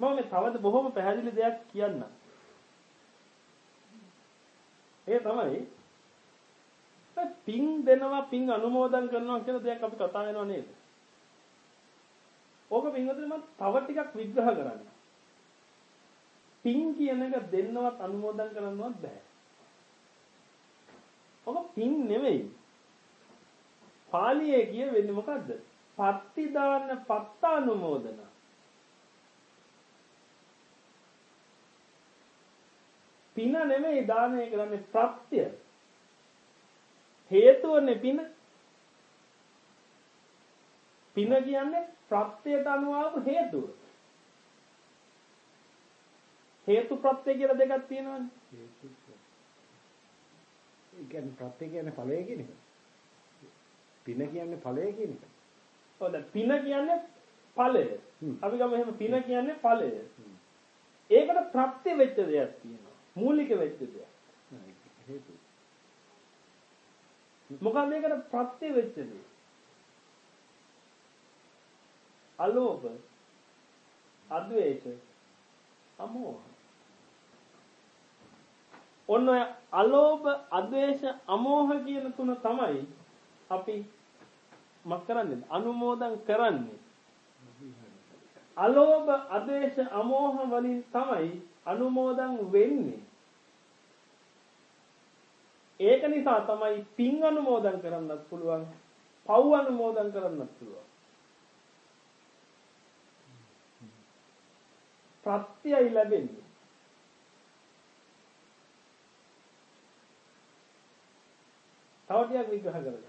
මම මේ තවද බොහොම පැහැදිලි දෙයක් කියන්නම්. ඒ තමයි පින් දෙනවා පින් අනුමෝදන් කරනවා කියන දෙයක් අපි කතා වෙනව නේද? ඕක පින්වතුනි මම තව ටිකක් විග්‍රහ කරන්න. පින් කියන එක දෙන්නවත් අනුමෝදන් කරන්නවත් බෑ. ඔක පින් නෙවෙයි. පාලියේ කියවෙන්නේ මොකද්ද? පත්තිදාන පත්තානුමෝදන. පින නෙමෙයි දානය කරන්නේ ප්‍රත්‍ය. හේතුවනේ පින. පින කියන්නේ ප්‍රත්‍යයට අනුව හේතුව. හේතු ප්‍රත්‍ය කියලා දෙකක් තියෙනවනේ. ඒ කියන්නේ ප්‍රත්‍ය කියන්නේ ඵලය කියන එක. පින කියන්නේ ඵලය කියන එක. ඔව් දැන් පින කියන්නේ ඵලය. අපි ගමු එහෙම පින කියන්නේ ඵලය. ඒකට ප්‍රත්‍ය වෙච්ච දෙයක් තියෙනවා. මූලික වෙච්ච දෙයක්. හේතු. මොකක්ද ඒකට ප්‍රත්‍ය වෙච්ච දේ? අලෝභ, අද්වේෂ, අමෝහ. ඔන්න ඔය අලෝභ, අද්වේෂ, අමෝහ කියන තුන තමයි අපි මක් කරන්නේ අනුමෝදන් කරන්නේ. අලෝභ, අද්වේෂ, අමෝහ වලින් තමයි අනුමෝදන් වෙන්නේ. ඒක නිසා තමයි පින් අනුමෝදන් කරන්නත් පුළුවන්, පව් අනුමෝදන් කරන්නත් පුළුවන්. ප්‍රත්‍යයයි ලැබෙන්නේ. තව ටිකක් විග්‍රහ කරගන්න.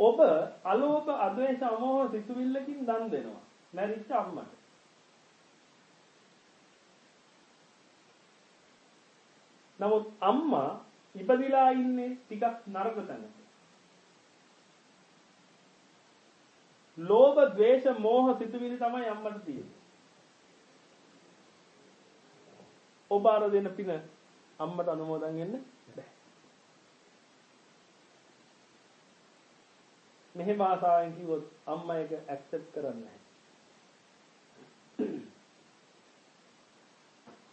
ඔබ අලෝභ අද්වේෂ අමෝහ සිතුවිල්ලකින් දන් දෙනවා. මැරිච්ච අම්මට. නමුත් අම්මා ඉපදිලා ඉන්නේ ටිකක් නරක තැනක. ලෝභ, ද්වේෂ, මෝහ සිතුවිලි තමයි අම්මට තියෙන්නේ. ඔබ අර දෙන පින අම්මට අනුමෝදන් වෙන්න බෑ. මෙහෙම ආසාවෙන් කිව්වොත් අම්මා ඒක ඇක්සෙප්ට් කරන්නේ නැහැ.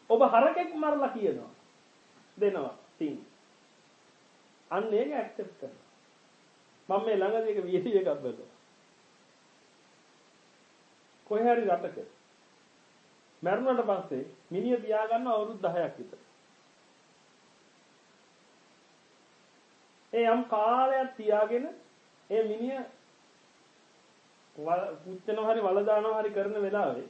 ඔබ හරකෙක් මරලා කියනවා. දෙනවා තින්. අන්න ඒක ඇක්සෙප්ට් කරනවා. මම මේ ළඟදී එක වීඩියෝ එකක් බැලුවා. කොහේ හරි රටක මැරුණාට පස්සේ මිනිහ තියාගන්න අවුරුදු 10ක් විතර. ඒ යම් කාලයක් තියාගෙන ඒ මිනිහ පුච්චනවා හරි වල දානවා හරි කරන වෙලාවේ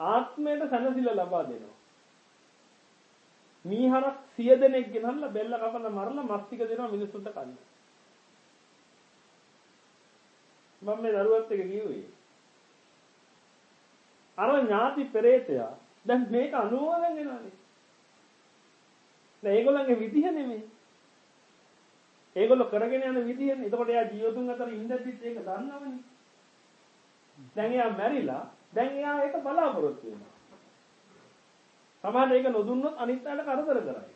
ආත්මයට සැනසෙල්ල ලබා දෙනවා. මීහරක් 100 දෙනෙක් ගෙනල්ලා බෙල්ල කපලා මරලා මස් ටික දෙනවා මිනිස්සුන්ට කන්න. මම මේ දරුවත් එක කිව්වේ. අර ඥාති පෙරේතයා දැන් මේක අනුමෝදන් වෙනවානේ. දැන් ඒගොල්ලන්ගේ විදිහ නෙමෙයි. ඒගොල්ලෝ කරගෙන යන විදිහනේ. එතකොට එයා ජීවතුන් අතර ඉඳද්දිත් ඒක දන්නවනේ. දැන් එයා මැරිලා දැන් එයා ඒක බලාපොරොත්තු වෙනවා. සමහරවිට ඒක නොදුන්නොත් අනිත් අයට කරදර කරයි.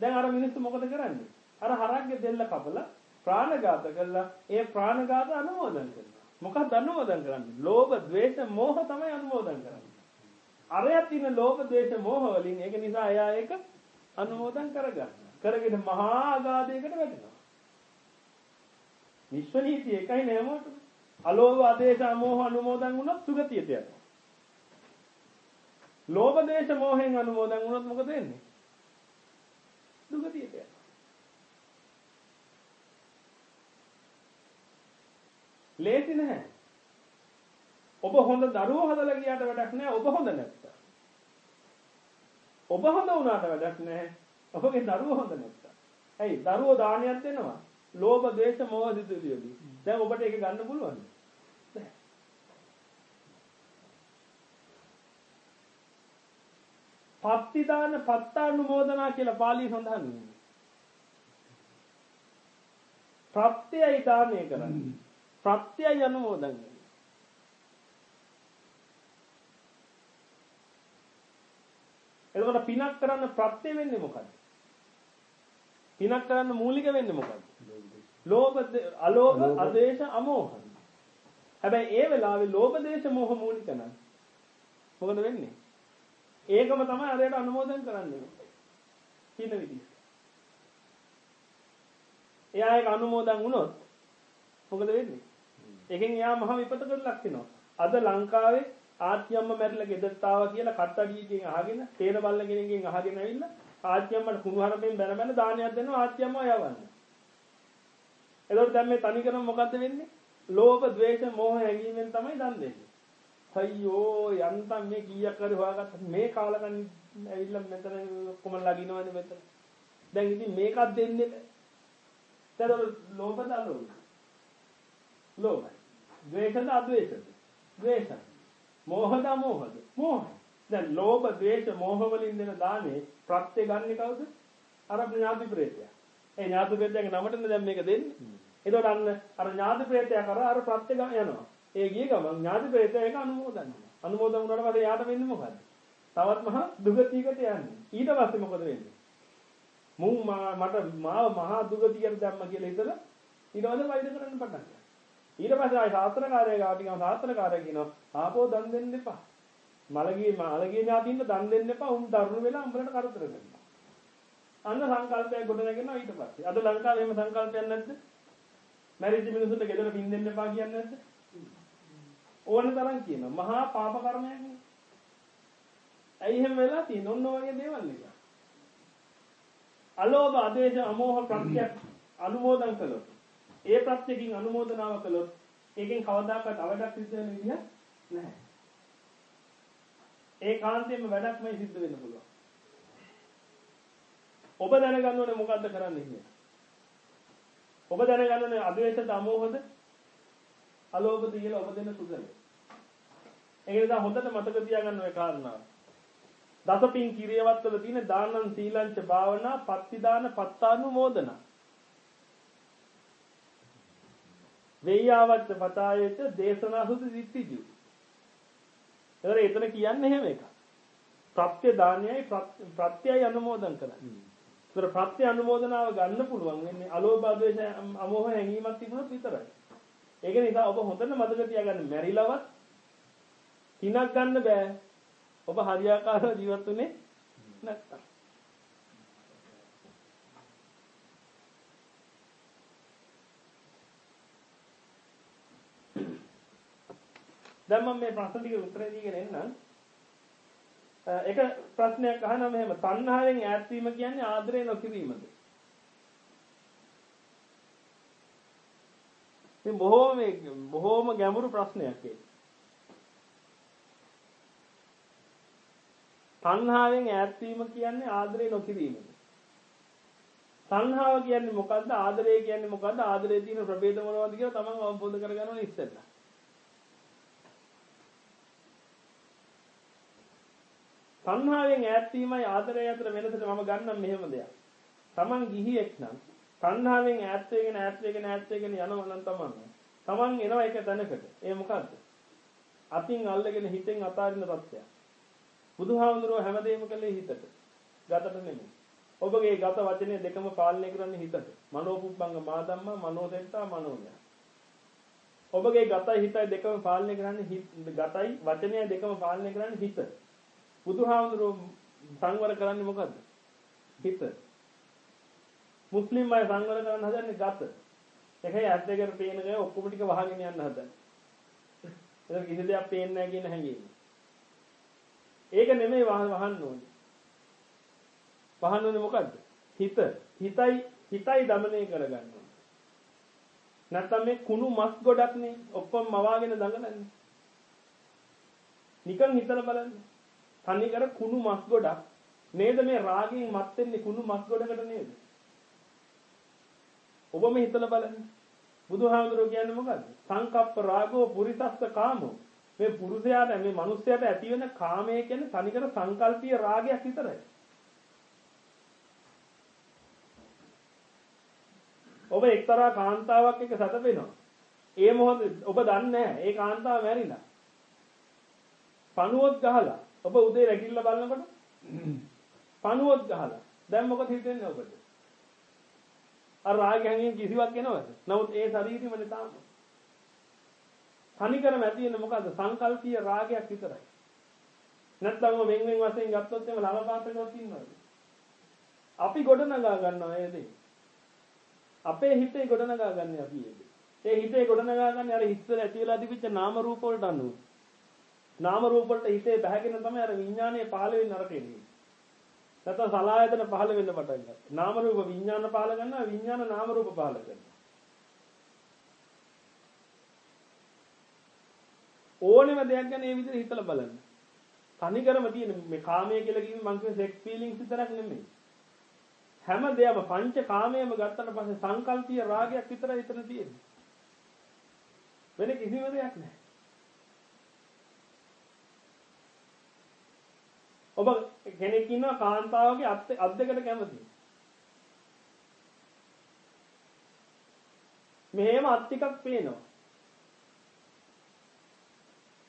දැන් අර මිනිස්සු මොකද කරන්නේ? අර හරක්ගේ දෙල්ල කපලා ප්‍රාණඝාත කළා. ඒ ප්‍රාණඝාත අනුමෝදන් කරනවා. මොකක්ද අනුමෝදන් කරන්නේ? ලෝභ, ද්වේෂ, මෝහ තමයි අනුමෝදන් කරන්නේ. අරයා තියෙන ලෝභ, ද්වේෂ, මෝහ වලින් ඒක නිසා එයා ඒක අනුමෝදන් කරගන්නවා. කරගෙන මහා ආගාධයකට වැටෙනවා. විශ්ව නීතිය එකයි නෑමෝට. අලෝභ, ආදේශ, අමෝහ අනුමෝදන් වුණොත් සුගතියට යනවා. ලෝභ, දේශ, මෝහෙන් අනුමෝදන් වුණොත් මොකද වෙන්නේ? දුගතියට යනවා. ලේසි නැහැ. ඔබ හොඳ දරුවෝ හදලා ගියාට වැඩක් නැහැ ඔබ හොඳ නැත්තම්. ඔබ හොඳ වුණාට වැඩක් නැහැ ඔබගේ දරුවෝ හොඳ නැත්තම්. ඇයි දරුවෝ දානයක් දෙනවා. ලෝභ, ද්වේෂ, මෝහ දිතුලියදී. දැන් ඔබට ඒක ගන්න පුළුවන්ද? පත්තිදාන පත්තානුමෝදනා කියලා පාළි සඳහන් වෙනවා. ප්‍රත්‍යය දානය කරන්නේ. ප්‍රත්‍යය අනුමෝදන්. එතකොට පිනක් කරන්න ප්‍රත්‍ය වෙන්නේ මොකද්ද? පිනක් කරන්න මූලික වෙන්නේ මොකද්ද? ලෝභ, අලෝභ, අදේශ, අමෝහ. හැබැයි ඒ වෙලාවේ ලෝභ දේශ මොහ මූලික නම් මොකද වෙන්නේ? ඒකම තමයි අරයට අනුමෝදන් කරන්නේ. කියන විදිහ. එයා ඒක අනුමෝදන් වුණොත් මොකද වෙන්නේ? එකෙන් එයා මහ විපතකට ලක් වෙනවා. අද ලංකාවේ ආච්චියම්ම මැරිලා ගෙදරට ආවා කියලා කට්ටඩියකින් අහගෙන තේර බල්ල කෙනෙක්ගෙන් අහගෙන ඇවිල්ලා ආච්චියම්මට කුණුහරුපෙන් බැන බැන දානයක් දෙනවා ආච්චියම්ම යවන්න. එතකොට දැන් මේ තනිකරම මොකද්ද වෙන්නේ? ලෝභ, ද්වේෂ, මෝහ හැඟීමෙන් තමයි දන් දෙන්නේ. අයියෝ යන්තම් මේ කීයක් හරි හොයාගත්ත මේ කාලකන් ඇවිල්ලා මෙතන කොම ලගිනවනේ මෙතන. දැන් ඉතින් මේකක් දෙන්නේ නැහැ. ලෝභද අලෝභ? ලෝභයි. ද්වේෂද අද්වේෂද? ද්වේෂයි. මෝහද අමෝහද? මෝහයි. දැන් ලෝභ, ද්වේෂ, මෝහ වලින් දෙන දානේ ප්‍රත්‍ය ගන්නේ කවුද? අර ඥාති ප්‍රේතයා. ඒ ඥාති ප්‍රේතයාගේ නමටනේ දැන් මේක දෙන්නේ. එතකොට අන්න අර ඥාති ප්‍රේතයා කරා අර ප්‍රත්‍ය යනවා. ඒ ගිය ගමන් ඥාති ප්‍රේතයා ඒක අනුමෝදන් වෙනවා. අනුමෝදන් වුණාට පස්සේ යාට වෙන්නේ මොකද්ද? තවත් මහා දුගතියකට යන්නේ. ඊට පස්සේ මොකද වෙන්නේ? මුන් මට මාව මහා දුගතියට දැම්ම කියලා හිතලා ඊට පස්සේ වෛර කරන්න පටන් ගන්නවා. ඊට පස්සේ ආයි ශාස්ත්‍රකාරය ගාවට ගියාම ශාස්ත්‍රකාරය කියනවා ආපෝ දන් දෙන්න එපා. මලගේ මලගේ ඥාතින්ට දන් දෙන්න එපා. උන් දරුණු වෙලා උඹලට කරදර කරනවා. අන්න සංකල්පයක් ගොඩ නැගෙනවා ඊට පස්සේ. අද ලංකාවේ එහෙම සංකල්පයක් නැද්ද? මැරිච්ච මිනිස්සුන්ට ගෙදර පින් දෙන්න එපා කියන්නේ නැද්ද? ඕන තරම් කියනවා. මහා පාප කර්මයක් නේ. ඇයි එහෙම වෙලා තියෙන්නේ? ඔන්න ඔය දේවල් එක. අලෝභ, අදේශ, අමෝහ ප්‍රත්‍යක් අනුමෝදන් කළොත් ඒ ප්‍රත්‍යකින් අනුමෝදනාව කළොත් ඒකෙන් කවදාකවත් අවඩක් සිද්ධ වෙන විදිහ නැහැ. ඒ කාන්තේම වැඩක්මයි සිද්ධ වෙන්න පුළුවන්. ඔබ දැනගන්න ඕනේ මොකද්ද කරන්න කියලා. ඔබ දැනගන්න ඕනේ අද්වේෂද අමෝහද අලෝභද කියලා ඔබ දෙන සුසල. ඒක නිසා හොඳට මතක තියාගන්න ඔය කාරණාව. දසපින් කිරියවත් වල තියෙන දානං සීලංච භාවනා පත්තිදාන පත්තානුමෝදනා වෙය්‍යාවච්ච පතායේච දේශනාසුති දිට්ඨිජු. ඒතර එතන කියන්නේ එහෙම එකක්. ප්‍රත්‍ය දානයයි ප්‍රත්‍යයයි අනුමෝදන් කරන්නේ. ඒතර ප්‍රත්‍ය අනුමෝදනාව ගන්න පුළුවන් වෙන්නේ අලෝභ ද්වේෂ අමෝහ හැඟීමක් තිබුණොත් විතරයි. ඒක නිසා ඔබ හොඳට මතක තියාගන්න මැරිලවත් කිනක් ගන්න බෑ. ඔබ හරියාකාරව ජීවත් වෙන්නේ නැත්තම්. දැන් මම මේ ප්‍රශ්න ටික උත්තර දීගෙන එන්නම්. එක ප්‍රශ්නයක් අහනවා මෙහෙම තණ්හාවෙන් ඈත් වීම කියන්නේ ආදරේ නොකිරීමද? මේ බොහෝම බොහෝම ගැඹුරු ප්‍රශ්නයක් ඒක. තණ්හාවෙන් ඈත් වීම කියන්නේ ආදරේ නොකිරීමද? තණ්හාව කියන්නේ මොකද්ද? ආදරය කියන්නේ මොකද්ද? ආදරයේ තියෙන ප්‍රභේද මොනවද කියලා තමන් අවබෝධ කරගන්න ඕනේ ඉස්සෙල්ලා. තණ්හාවෙන් ඈත් වීමයි ආදරය අතර වෙනසට මම ගන්නම් මෙහෙම දෙයක්. Taman ගිහියෙක් නම් තණ්හාවෙන් ඈත් වෙගෙන ඈත් වෙගෙන ඈත් වෙගෙන යනවා නම් Taman. Taman එනවා එක තැනකට. ඒ මොකද්ද? අතින් අල්ලගෙන හිතෙන් අතාරින තත්ත්වයක්. බුදුහාමුදුරුව හැමදේම කළේ හිතට. ගතට නෙමෙයි. ඔබගේ ගත වචනේ දෙකම පාලනය කරන්නේ හිතට. මනෝපුබ්බංග මාදම්මා මනෝදෙත්තා මනෝය. ඔබගේ ගතයි හිතයි දෙකම පාලනය කරන්නේ ගතයි වචනය දෙකම පාලනය කරන්නේ හිත. බුදුහාමුදුරුවෝ සංවර කරන්නේ මොකද්ද? හිත. මුස්ලිම් අය සංවර කරන්න හදන්නේ ගත. එකයි ඇස් දෙකට පේන ගය ඔක්කොම ටික වහගෙන යන්න හදන්නේ. ඒක කිසි දෙයක් පේන්නේ නැහැ කියන හැඟීම. ඒක නෙමෙයි වහන්න ඕනේ. වහන්න ඕනේ මොකද්ද? හිත. හිතයි හිතයි দমনය කරගන්න ඕනේ. නැත්තම් මේ කුණු මස් ගොඩක්නේ ඔක්කොම මවාගෙන දඟලන්නේ. නිකන් හිතලා බලන්න. තනි කර කුණු මස් ගොඩක් නේද මේ රාගයෙන් මත් වෙන්නේ කුණු මස් ගොඩකට නේද? ඔබම හිතලා බලන්න. බුදුහාමුදුරුවෝ කියන්නේ මොකද්ද? සංකප්ප රාගෝ පුරිසස්ස කාමෝ. මේ පුරුෂයාට මේ මිනිස්යාට ඇති වෙන කාමය කියන්නේ තනිකර සංකල්පීය රාගයක් විතරයි. ඔබ එක්තරා කාන්තාවක් එක්ක සැතපෙනවා. ඒ මොහොතේ ඔබ දන්නේ නැහැ ඒ කාන්තාව මැරිලා. පණුවොත් ගහලා ඔබ උදේ රැකිල්ල බලනකොට පණුවොත් ගහලා දැන් මොකද හිතෙන්නේ ඔබට? අර රාගයෙන් කිසිවක් එනවද? නමුත් ඒ ශරීරෙමනේ තාම. තනිකරම ඇති වෙන්නේ මොකද්ද? සංකල්පීය රාගයක් විතරයි. නැත්නම් වෙන වෙන වශයෙන් ගත්තොත් එම ළම පාටකවත් ඉන්නවද? අපි ගොඩනගා ගන්නවා ඒ දේ. අපේ හිතේ ගොඩනගා ගන්න අපි ඒ දේ. ඒ හිතේ ගොඩනගා ගන්න අර ඉස්සර ඇති වෙලා තිබිච්ච නාම රූප වලට අනුව. නාම රූප වලට හිතේ බැහැගෙන තමයි අර විඥානය පහළ වෙන්නේ නරකෙන්නේ. නැත්නම් සලායතන පහළ වෙන්න පටන් ගන්නවා. නාම රූප විඥාන පහළ ගන්නවා විඥාන නාම රූප පහළ කරනවා. ඕනෙම දෙයක් ගැන මේ විදිහට හිතලා බලන්න. තනිකරම තියෙන මේ කාමය කියලා කියන්නේ මං කියන සෙක්ස් ෆීලිංග්ස් විතරක් නෙමෙයි. හැම දෙයක්ම පංච කාමයේම ගත්තට පස්සේ සංකල්පීය රාගයක් විතරයි එතන තියෙන්නේ. වෙන කිසිම දෙයක් නැහැ. ඔබ කෙනෙක් ඉන්නවා කාන්තාවගේ අත් අත් දෙකට කැමතියි. මෙහෙම අත් ටිකක් පේනවා.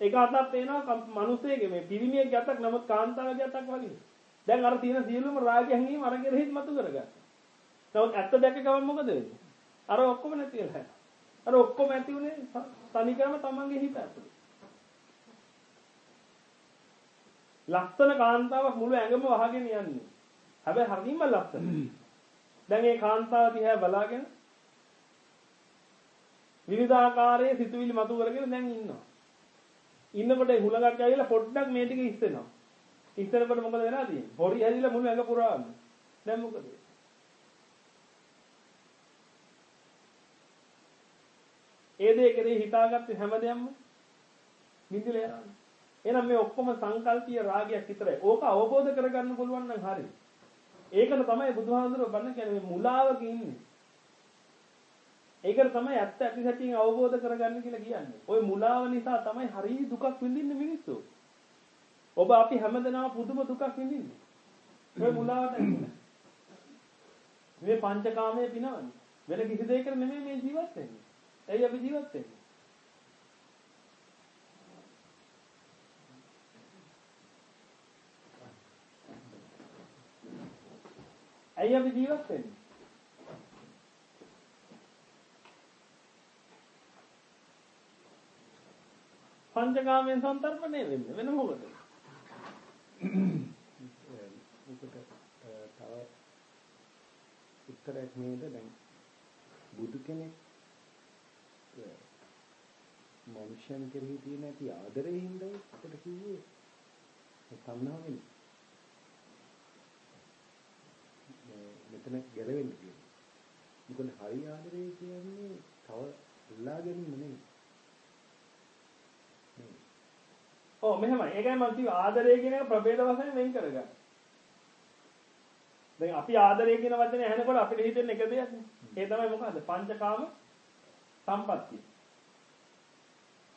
එක අතක් පේනවා මිනිස්සෙගේ මේ පිරිමියෙක්ගේ අතක් නමුත් කාන්තාවගේ අතක් වගේ. දැන් අර තියෙන සියලුම රාගය හැංගීම අර කෙරෙහිත් මතු කරගත්තා. නමුත් ඇත්ත දැක ගමන් මොකද වෙන්නේ? අර ඔක්කොම නැති වෙලා අර ඔක්කොම ඇති උනේ තනිකරම තමන්ගේ හිත ඇතුලේ. ලස්සන කාන්තාවක් මුළු ඇඟම වහගෙන යන්නේ. හැබැයි හරිම ලස්සන. දැන් මේ කාන්තාව දිහා බලාගෙන විවිධාකාරයේ සිතුවිලි මතු කරගෙන දැන් ඉන්නවා. ඉන්නකොට හුලඟක් ඇවිල්ලා පොඩ්ඩක් මේ ටික ඉස්සෙනවා. ඉස්සෙනකොට මොකද වෙලා තියෙන්නේ? පොරි හැදිලා මුළු ඇඟ පුරාම. දැන් මොකද? ඒ දේ කෙරේ හිතාගත්තේ හැමදේම නිදිලා යනවා. එහෙනම් මේ ඔක්කොම සංකල්පීය රාගයක් විතරයි. ඕක අවබෝධ කරගන්න පුළුවන් නම් හරි. ඒකන තමයි බුදුහාමුදුරුවෝ බන්න කියන්නේ මුලාවක ඉන්නේ. ඒකට තමයි ඇත්ත ඇති සැටියෙන් අවබෝධ කරගන්න කියලා කියන්නේ. ওই මුලාව නිසා තමයි හරි දුකක් විඳින්නේ මිනිස්සු. ඔබ අපි හැමදෙනාම පුදුම දුකක් විඳින්නේ. ඔය මුලාවට ඇවිල්ලා. මේ පංචකාමයේ පිනවන්නේ. වෙන කිසි දෙයකට නෙමෙයි මේ ජීවත් වෙන්නේ. ඇයි අපි ජීවත් වෙන්නේ? ඇයි අපි ජීවත් වෙන්නේ? පංචකාමයෙන් සන්තරපණය වෙන්නේ වෙන මොකද? ඒකට තව උත්තරයක් නේද දැන් බුදු කෙනෙක් මනුෂ්‍යයන් කෙරෙහි තියෙන ඇති ආදරයෙන් හින්දා අපිට කිව්වේ තණ්හාවෙන් මෙතන ගැලවෙන්න කියන්නේ. මොකද හරි ආදරය කියන්නේ තව උල්ලා ගැනීම නෙමෙයි. ඔව් මෙහෙමයි. ඒකයි මම කිව්ව ආදරය කියන එක ප්‍රභේද වශයෙන් වෙන් කරගන්න. දැන් අපි ආදරය කියන වචනේ ඇහෙනකොට අපිට හිතෙන එක දෙයක් නේ. ඒ තමයි මොකද්ද? පංචකාම සම්පත්තිය.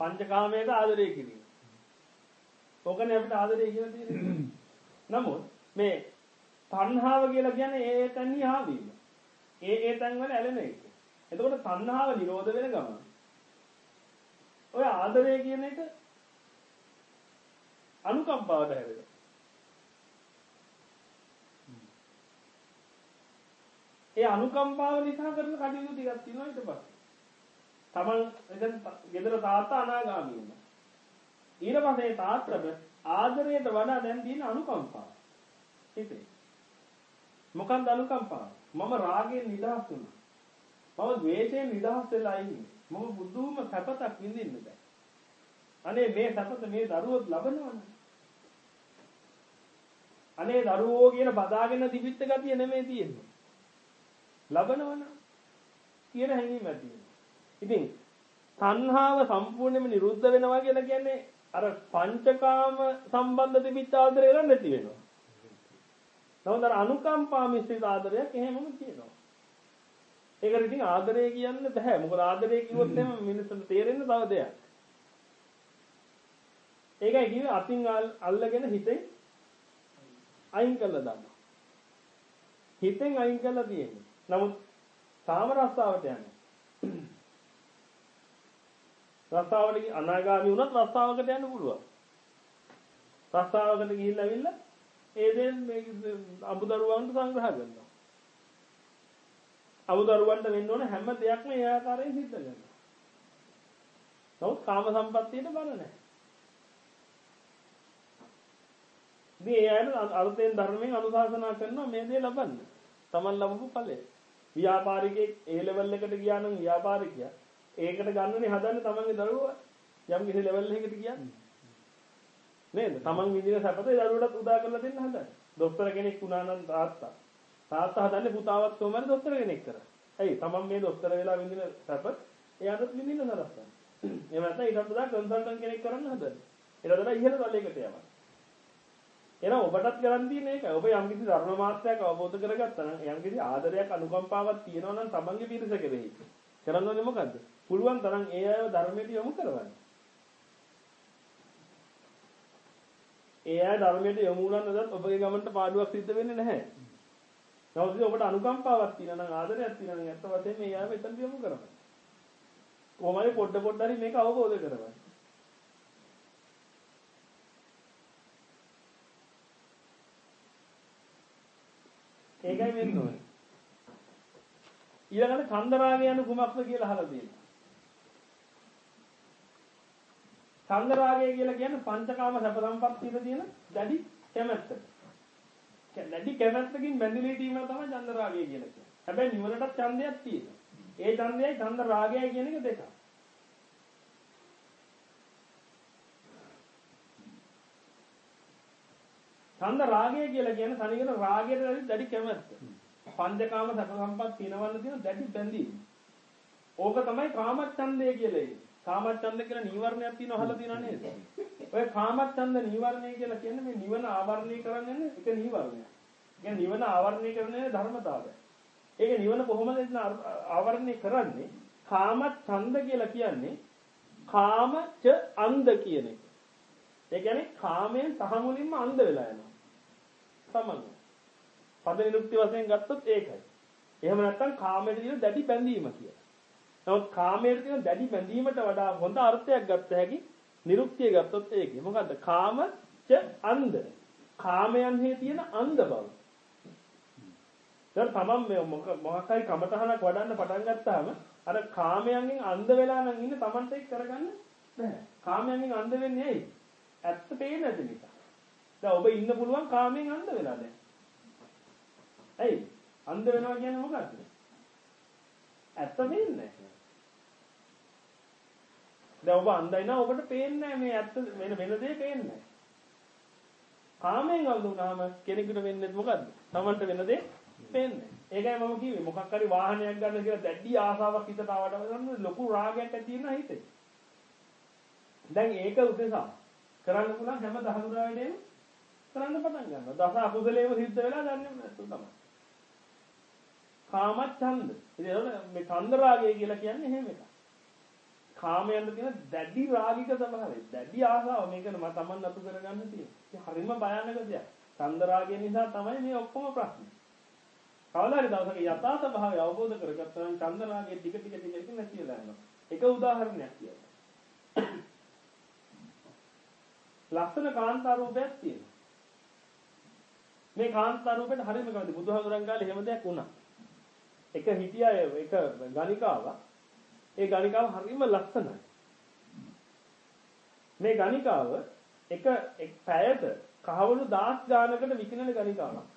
පංචකාමයට ආදරය කිරීම. ඕකනේ අපිට ආදරය කියලා තියෙන්නේ. නමුත් මේ තණ්හාව කියලා කියන්නේ ඒ ඒ තැන්හි ආවීම. ඒ ඒ තැන් වල ඇලෙන එක. එතකොට තණ්හාව නිරෝධ වෙන ගමන් ඔය ආදරය කියන එක අනුකම්පාවට හැරෙනවා. ඒ අනුකම්පාව නිසා කරන කටයුතු ටිකක් තියෙනවා ඊට පස්සේ. Taman එතන ගෙදර තාත්තා අනාගාමී වුණා. ඊට පස්සේ තාත්තට ආදරයට වඩා දැන් තියෙන අනුකම්පාව. හිතේ. මොකක්ද අනුකම්පාව? මම රාගයෙන් නිදහස් වුණා. මම ද්වේෂයෙන් නිදහස් වෙලා ඉන්නේ. මම බුදුම සැපතක් විඳින්න බෑ. අනේ මේ සැපත මේ දරුවොත් ලබනවනේ. අනේ දරුවෝ කියන බදාගෙන තිබිච්ච ගතිය නෙමෙයි තියෙන්නේ. ලබනවන කියන හැඟීම ඇති ඉතින් තණ්හාව සම්පූර්ණයෙන්ම නිරුද්ධ වෙනවා කියලා කියන්නේ අර පංචකාම සම්බන්ධ තිබිච්ච ආදරය නැති වෙනවා. නමුත් අර අනුකම්පා මිශ්‍රිත ආදරයක් එහෙමම තියෙනවා. ඒකට ඉතින් ආදරය කියන්න බෑ. මොකද ආදරය කිව්වොත් එහෙම මිනිස්සුන්ට තේරෙන්න තව දෙයක්. ඒකයි කිව්වේ අතින් අල්ලගෙන හිතෙන් අයින් කරලා දානවා. හිතෙන් අයින් කරලා තියෙන්නේ. නමුත් තාම රස්සාවට යන්නේ. රස්සාවට අනාගාමී වුණත් රස්සාවකට යන්න පුළුවන්. රස්සාවකට ගිහිල්ලා ඇවිල්ලා ඒ දේ මේ අමුදරුවන්ට සංග්‍රහ කරනවා. අමුදරුවන්ට වෙන්න ඕන හැම දෙයක්ම ඒ ආකාරයෙන් සිද්ධ කරනවා. නමුත් කාම සම්පත්තියට බල නැහැ. ඉතින් ඒ අය අලුතෙන් ධර්මයෙන් අනුශාසනා කරනවා මේ දේ ලබන්න. Taman ලබපු ඵලය. ව්‍යාපාරිකයෙක් ඒ ලෙවල් එකට ගියා නම් ව්‍යාපාරිකයා ඒකට ගන්නනේ හදන්නේ Tamanගේ දරුවා යම් කිසි ලෙවල් එකකට ගියා. නේද? Taman විඳින සැපත දරුවටත් උදා කරලා දෙන්න හදන්නේ. දොස්තර කෙනෙක් වුණා නම් තාත්තා. තාත්තා හදන්නේ පුතාවත් කොහමද දොස්තර කෙනෙක් කරා. ඇයි? Taman මේ දොස්තර වෙලා විඳින සැප එයාටත් විඳින්න සලස්සන. එහෙම නැත්නම් ඊට වඩා කන්සල්ටන්ට් කෙනෙක් කරන්න හදන්නේ. ඊට වඩා ඉහළ තලයකට යනවා. එහෙනම් ඔබටත් කරන් තියෙන එක ඔබ යම්කිසි ධර්ම මාත්‍රයක් අවබෝධ කරගත්තා නම් යම්කිසි ආදරයක් අනුකම්පාවක් තියෙනවා නම් තමන්ගේ පිරිස කෙරෙහි කරන්න ඕනේ මොකද්ද? පුළුවන් තරම් ඒ අයව ධර්මයට යොමු කරවන්න. ඒ අය ධර්මයට යොමු වුණා නේද ඔබගේ ගමන්ට පාඩුවක් සිද්ධ වෙන්නේ නැහැ. නමුත් ඔබට අනුකම්පාවක් තියෙනවා නම් ආදරයක් තියෙනවා නම් ඇත්ත වශයෙන්ම ඒ අයව එතනට යොමු කරන්න. කොහොමද පොඩ පොඩ හරි මේක අවබෝධ කරගන්න. ඒකයි වෙන්න ඕනේ. ඊළඟට චන්දරාගය යන කුමක්ද කියලා අහලා තියෙනවා. චන්දරාගය කියලා කියන්නේ පංචකාම සැප සම්පත්තියේ තියෙන දැඩි කැමැත්ත. දැඩි කැමැත්තකින් බැඳිලී තීම තමයි චන්දරාගය කියලා කියන්නේ. හැබැයි නිවනටත් ඡන්දයක් තියෙනවා. ඒ ඡන්දයයි ඡන්ද රාගයයි කියන එක දෙකක්. ඡන්ද රාගය කියලා කියන්නේ තනිකර රාගයට දැඩි කැමැත්ත. පංචකාම සැප සම්පත් තිනවන්න තියෙන දැඩි බැඳීම. ඕක තමයි කාමච්ඡන්දය කියලා කියන්නේ. කාමච්ඡන්ද කියලා නීවරණයක් තියෙනව අහලා තියෙනව නේද? ඔය කාමච්ඡන්ද නීවරණය කියලා කියන්නේ මේ නිවන ආවරණය කරන්නේ එක නීවරණයක්. කියන්නේ නිවන ආවරණය කරන්නේ ධර්මතාවය. ඒක නිවන කොහොමද ආවරණය කරන්නේ? කාමච්ඡන්ද කියලා කියන්නේ කාමච අන්ධ කියන එක. ඒ කියන්නේ කාමයෙන් සහමුලින්ම අන්ධ වෙලා යනවා. සමග. පද නිරුක්ති වශයෙන් ගත්තොත් ඒකයි. එහෙම නැත්නම් කාමයට තියෙන දැඩි බැඳීම කියලා. නමුත් කාමයට තියෙන දැඩි බැඳීමට වඩා හොඳ අර්ථයක් ගත්ත හැකි නිරුක්තිය ගත්තොත් ඒකේ. මොකද්ද? කාමච අන්ධ. කාමයන්හි තියෙන අන්ධ බව. දැන් තමන් මේ මොකක් හරි කමතහනක් වඩන්න පටන් ගත්තාම අර කාමයන්ගෙන් අන්ධ වෙලා නම් ඉන්නේ තමන්ට ඒක කරගන්න බෑ. කාමයන්ගෙන් අන්ධ වෙන්නේ ඇයි? ඇත්ත පේන්නේ නැති නිසා. දැන් ඔබ ඉන්න පුළුවන් කාමයෙන් අන්ධ වෙලා දැන්. ඇයි? අන්ධ වෙනවා කියන්නේ මොකක්ද? ඇත්ත පේන්නේ නැහැ. දැන් ඔබ අන්ධයි නම් ඔබට පේන්නේ මේ ඇත්ත වෙන වෙන දේ පේන්නේ කාමයෙන් අන්ධ වුණාම කෙනෙකුට වෙන්නේ මොකද්ද? Tamanට වෙන දේ පේන්නේ. ඒකයි මම කිව්වේ මොකක් හරි වාහනයක් ගන්න කියලා දැඩි ආසාවක් හිතට ආවට ලොකු රාගයක් ඇති වෙනවා හිතේ. දැන් ඒක උදෙසා කරන්න පුළුවන් හැම දහතුරාවෙදීම කරන්න පටන් ගන්නවා. දස අකුසලේම සිද්ධ වෙලා දන්නේ නැතු තමයි. කාමච්ඡන්ද. ඉතින් මේ ඡන්ද රාගය කියලා කියන්නේ එහෙම එකක්. කාමයෙන් තියෙන දැඩි රාගික ස්වභාවය. දැඩි ආසාව මේකන මම Taman නතු කරගන්න තියෙන්නේ. ඒ හරිම භයානක දෙයක්. ඡන්ද රාගය නිසා තමයි මේ ඔක්කොම ප්‍රශ්නේ. කවදා හරි දවසක යථා ස්වභාවය අවබෝධ කරගත්තා නම් ඡන්ද රාගය ටික ටික ටික ටික නැති වෙලා යනවා. එක උදාහරණයක් කියන්න. ලස්සන කාන්තා රූපයක් තියෙනවා. මේ කාන්තා රූපෙට හරියම කවද බුදුහාමුදුරන් කාලේ එහෙම දෙයක් වුණා. එක හිටියා එක ගණිකාවක්. ඒ ගණිකාව හරියම ලස්සනයි. මේ ගණිකාව එක එක් පැයට කහවණු 10 ගානකට විකිනෙන ගණිකාවක්.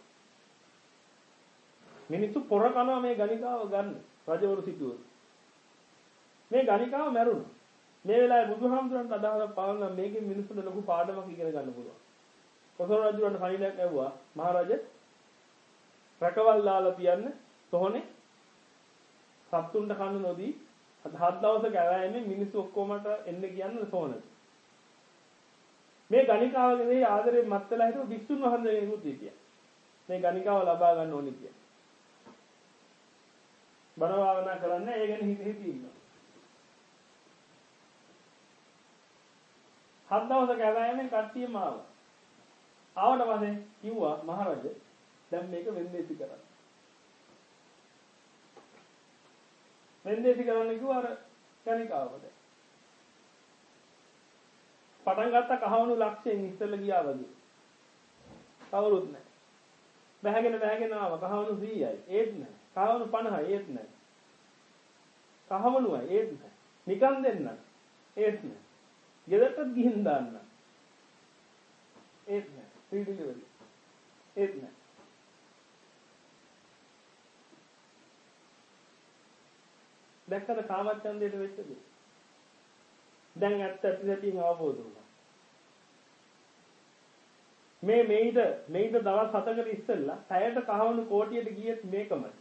මිනිස්සු පොර කනවා මේ ගණිකාව ගන්න රජවරු සිටුවරු. මේ ගණිකාව මැරුණා. මේ වෙලාවේ බුදුහාමුදුරන්ට අදාළ පාලන මේකෙන් මිනිස්සුන්ට ලොකු පාඩමක් ඉගෙන ගන්න පුළුවන්. කොසල් රජුන්ට කණිඩයක් ඇහුවා මහරජා රැකවල් දාලා තියන්න තොහනේ සත්තුන්ට කන්න නොදී හත් දවසක ඇවෑමෙන් මිනිස්සු ඔක්කොමට එන්න කියන්න තොහනට. මේ ගණිකාවගේ ආදරේ මත් වෙලා හිටපු වික්ෂුන් වහන්සේ කෙනෙකුත් හිටියා. මේ ගණිකාව ලබා ගන්න ඕනේ කියලා. බණ භාවනා කරන්න ඒ ගැන හිත හිත ඉන්නවා. හත් දවසක ඇවෑමෙන් කට්ටියම ආවා. ආවට පස්සේ කිව්වා මහරජ දැන් මේක වෙන්දේසි කරන්න. වෙන්දේසි කරන්න කිව්වා අර කණිකාවට. පටන් ගත්ත කහවණු ලක්ෂයෙන් ඉස්සෙල්ල ගියා වගේ. කවුරුත් නැහැ. බැහැගෙන බැහැගෙන ආවා කහවණු 100යි. ඒත් නැහැ. කහවණු 50යි ඒත් නැහැ. කහවණුයි ඒත් නැහැ. නිකන් දෙන්න. ඒත් නෑ. ගෙදරටත් ගිහින් දාන්න. ඒත් නෑ. Free delivery. ඒත් නෑ. දැක්කද කාමච්ඡන්දයට වෙච්ච දේ? දැන් ඇත්ත ඇති සැටියෙන් අවබෝධ වුණා. මේ මේිට මේිට දවස් 7කට ඉස්සෙල්ලා පැයට කහවණු කෝටියට ගියෙත් මේකමයි.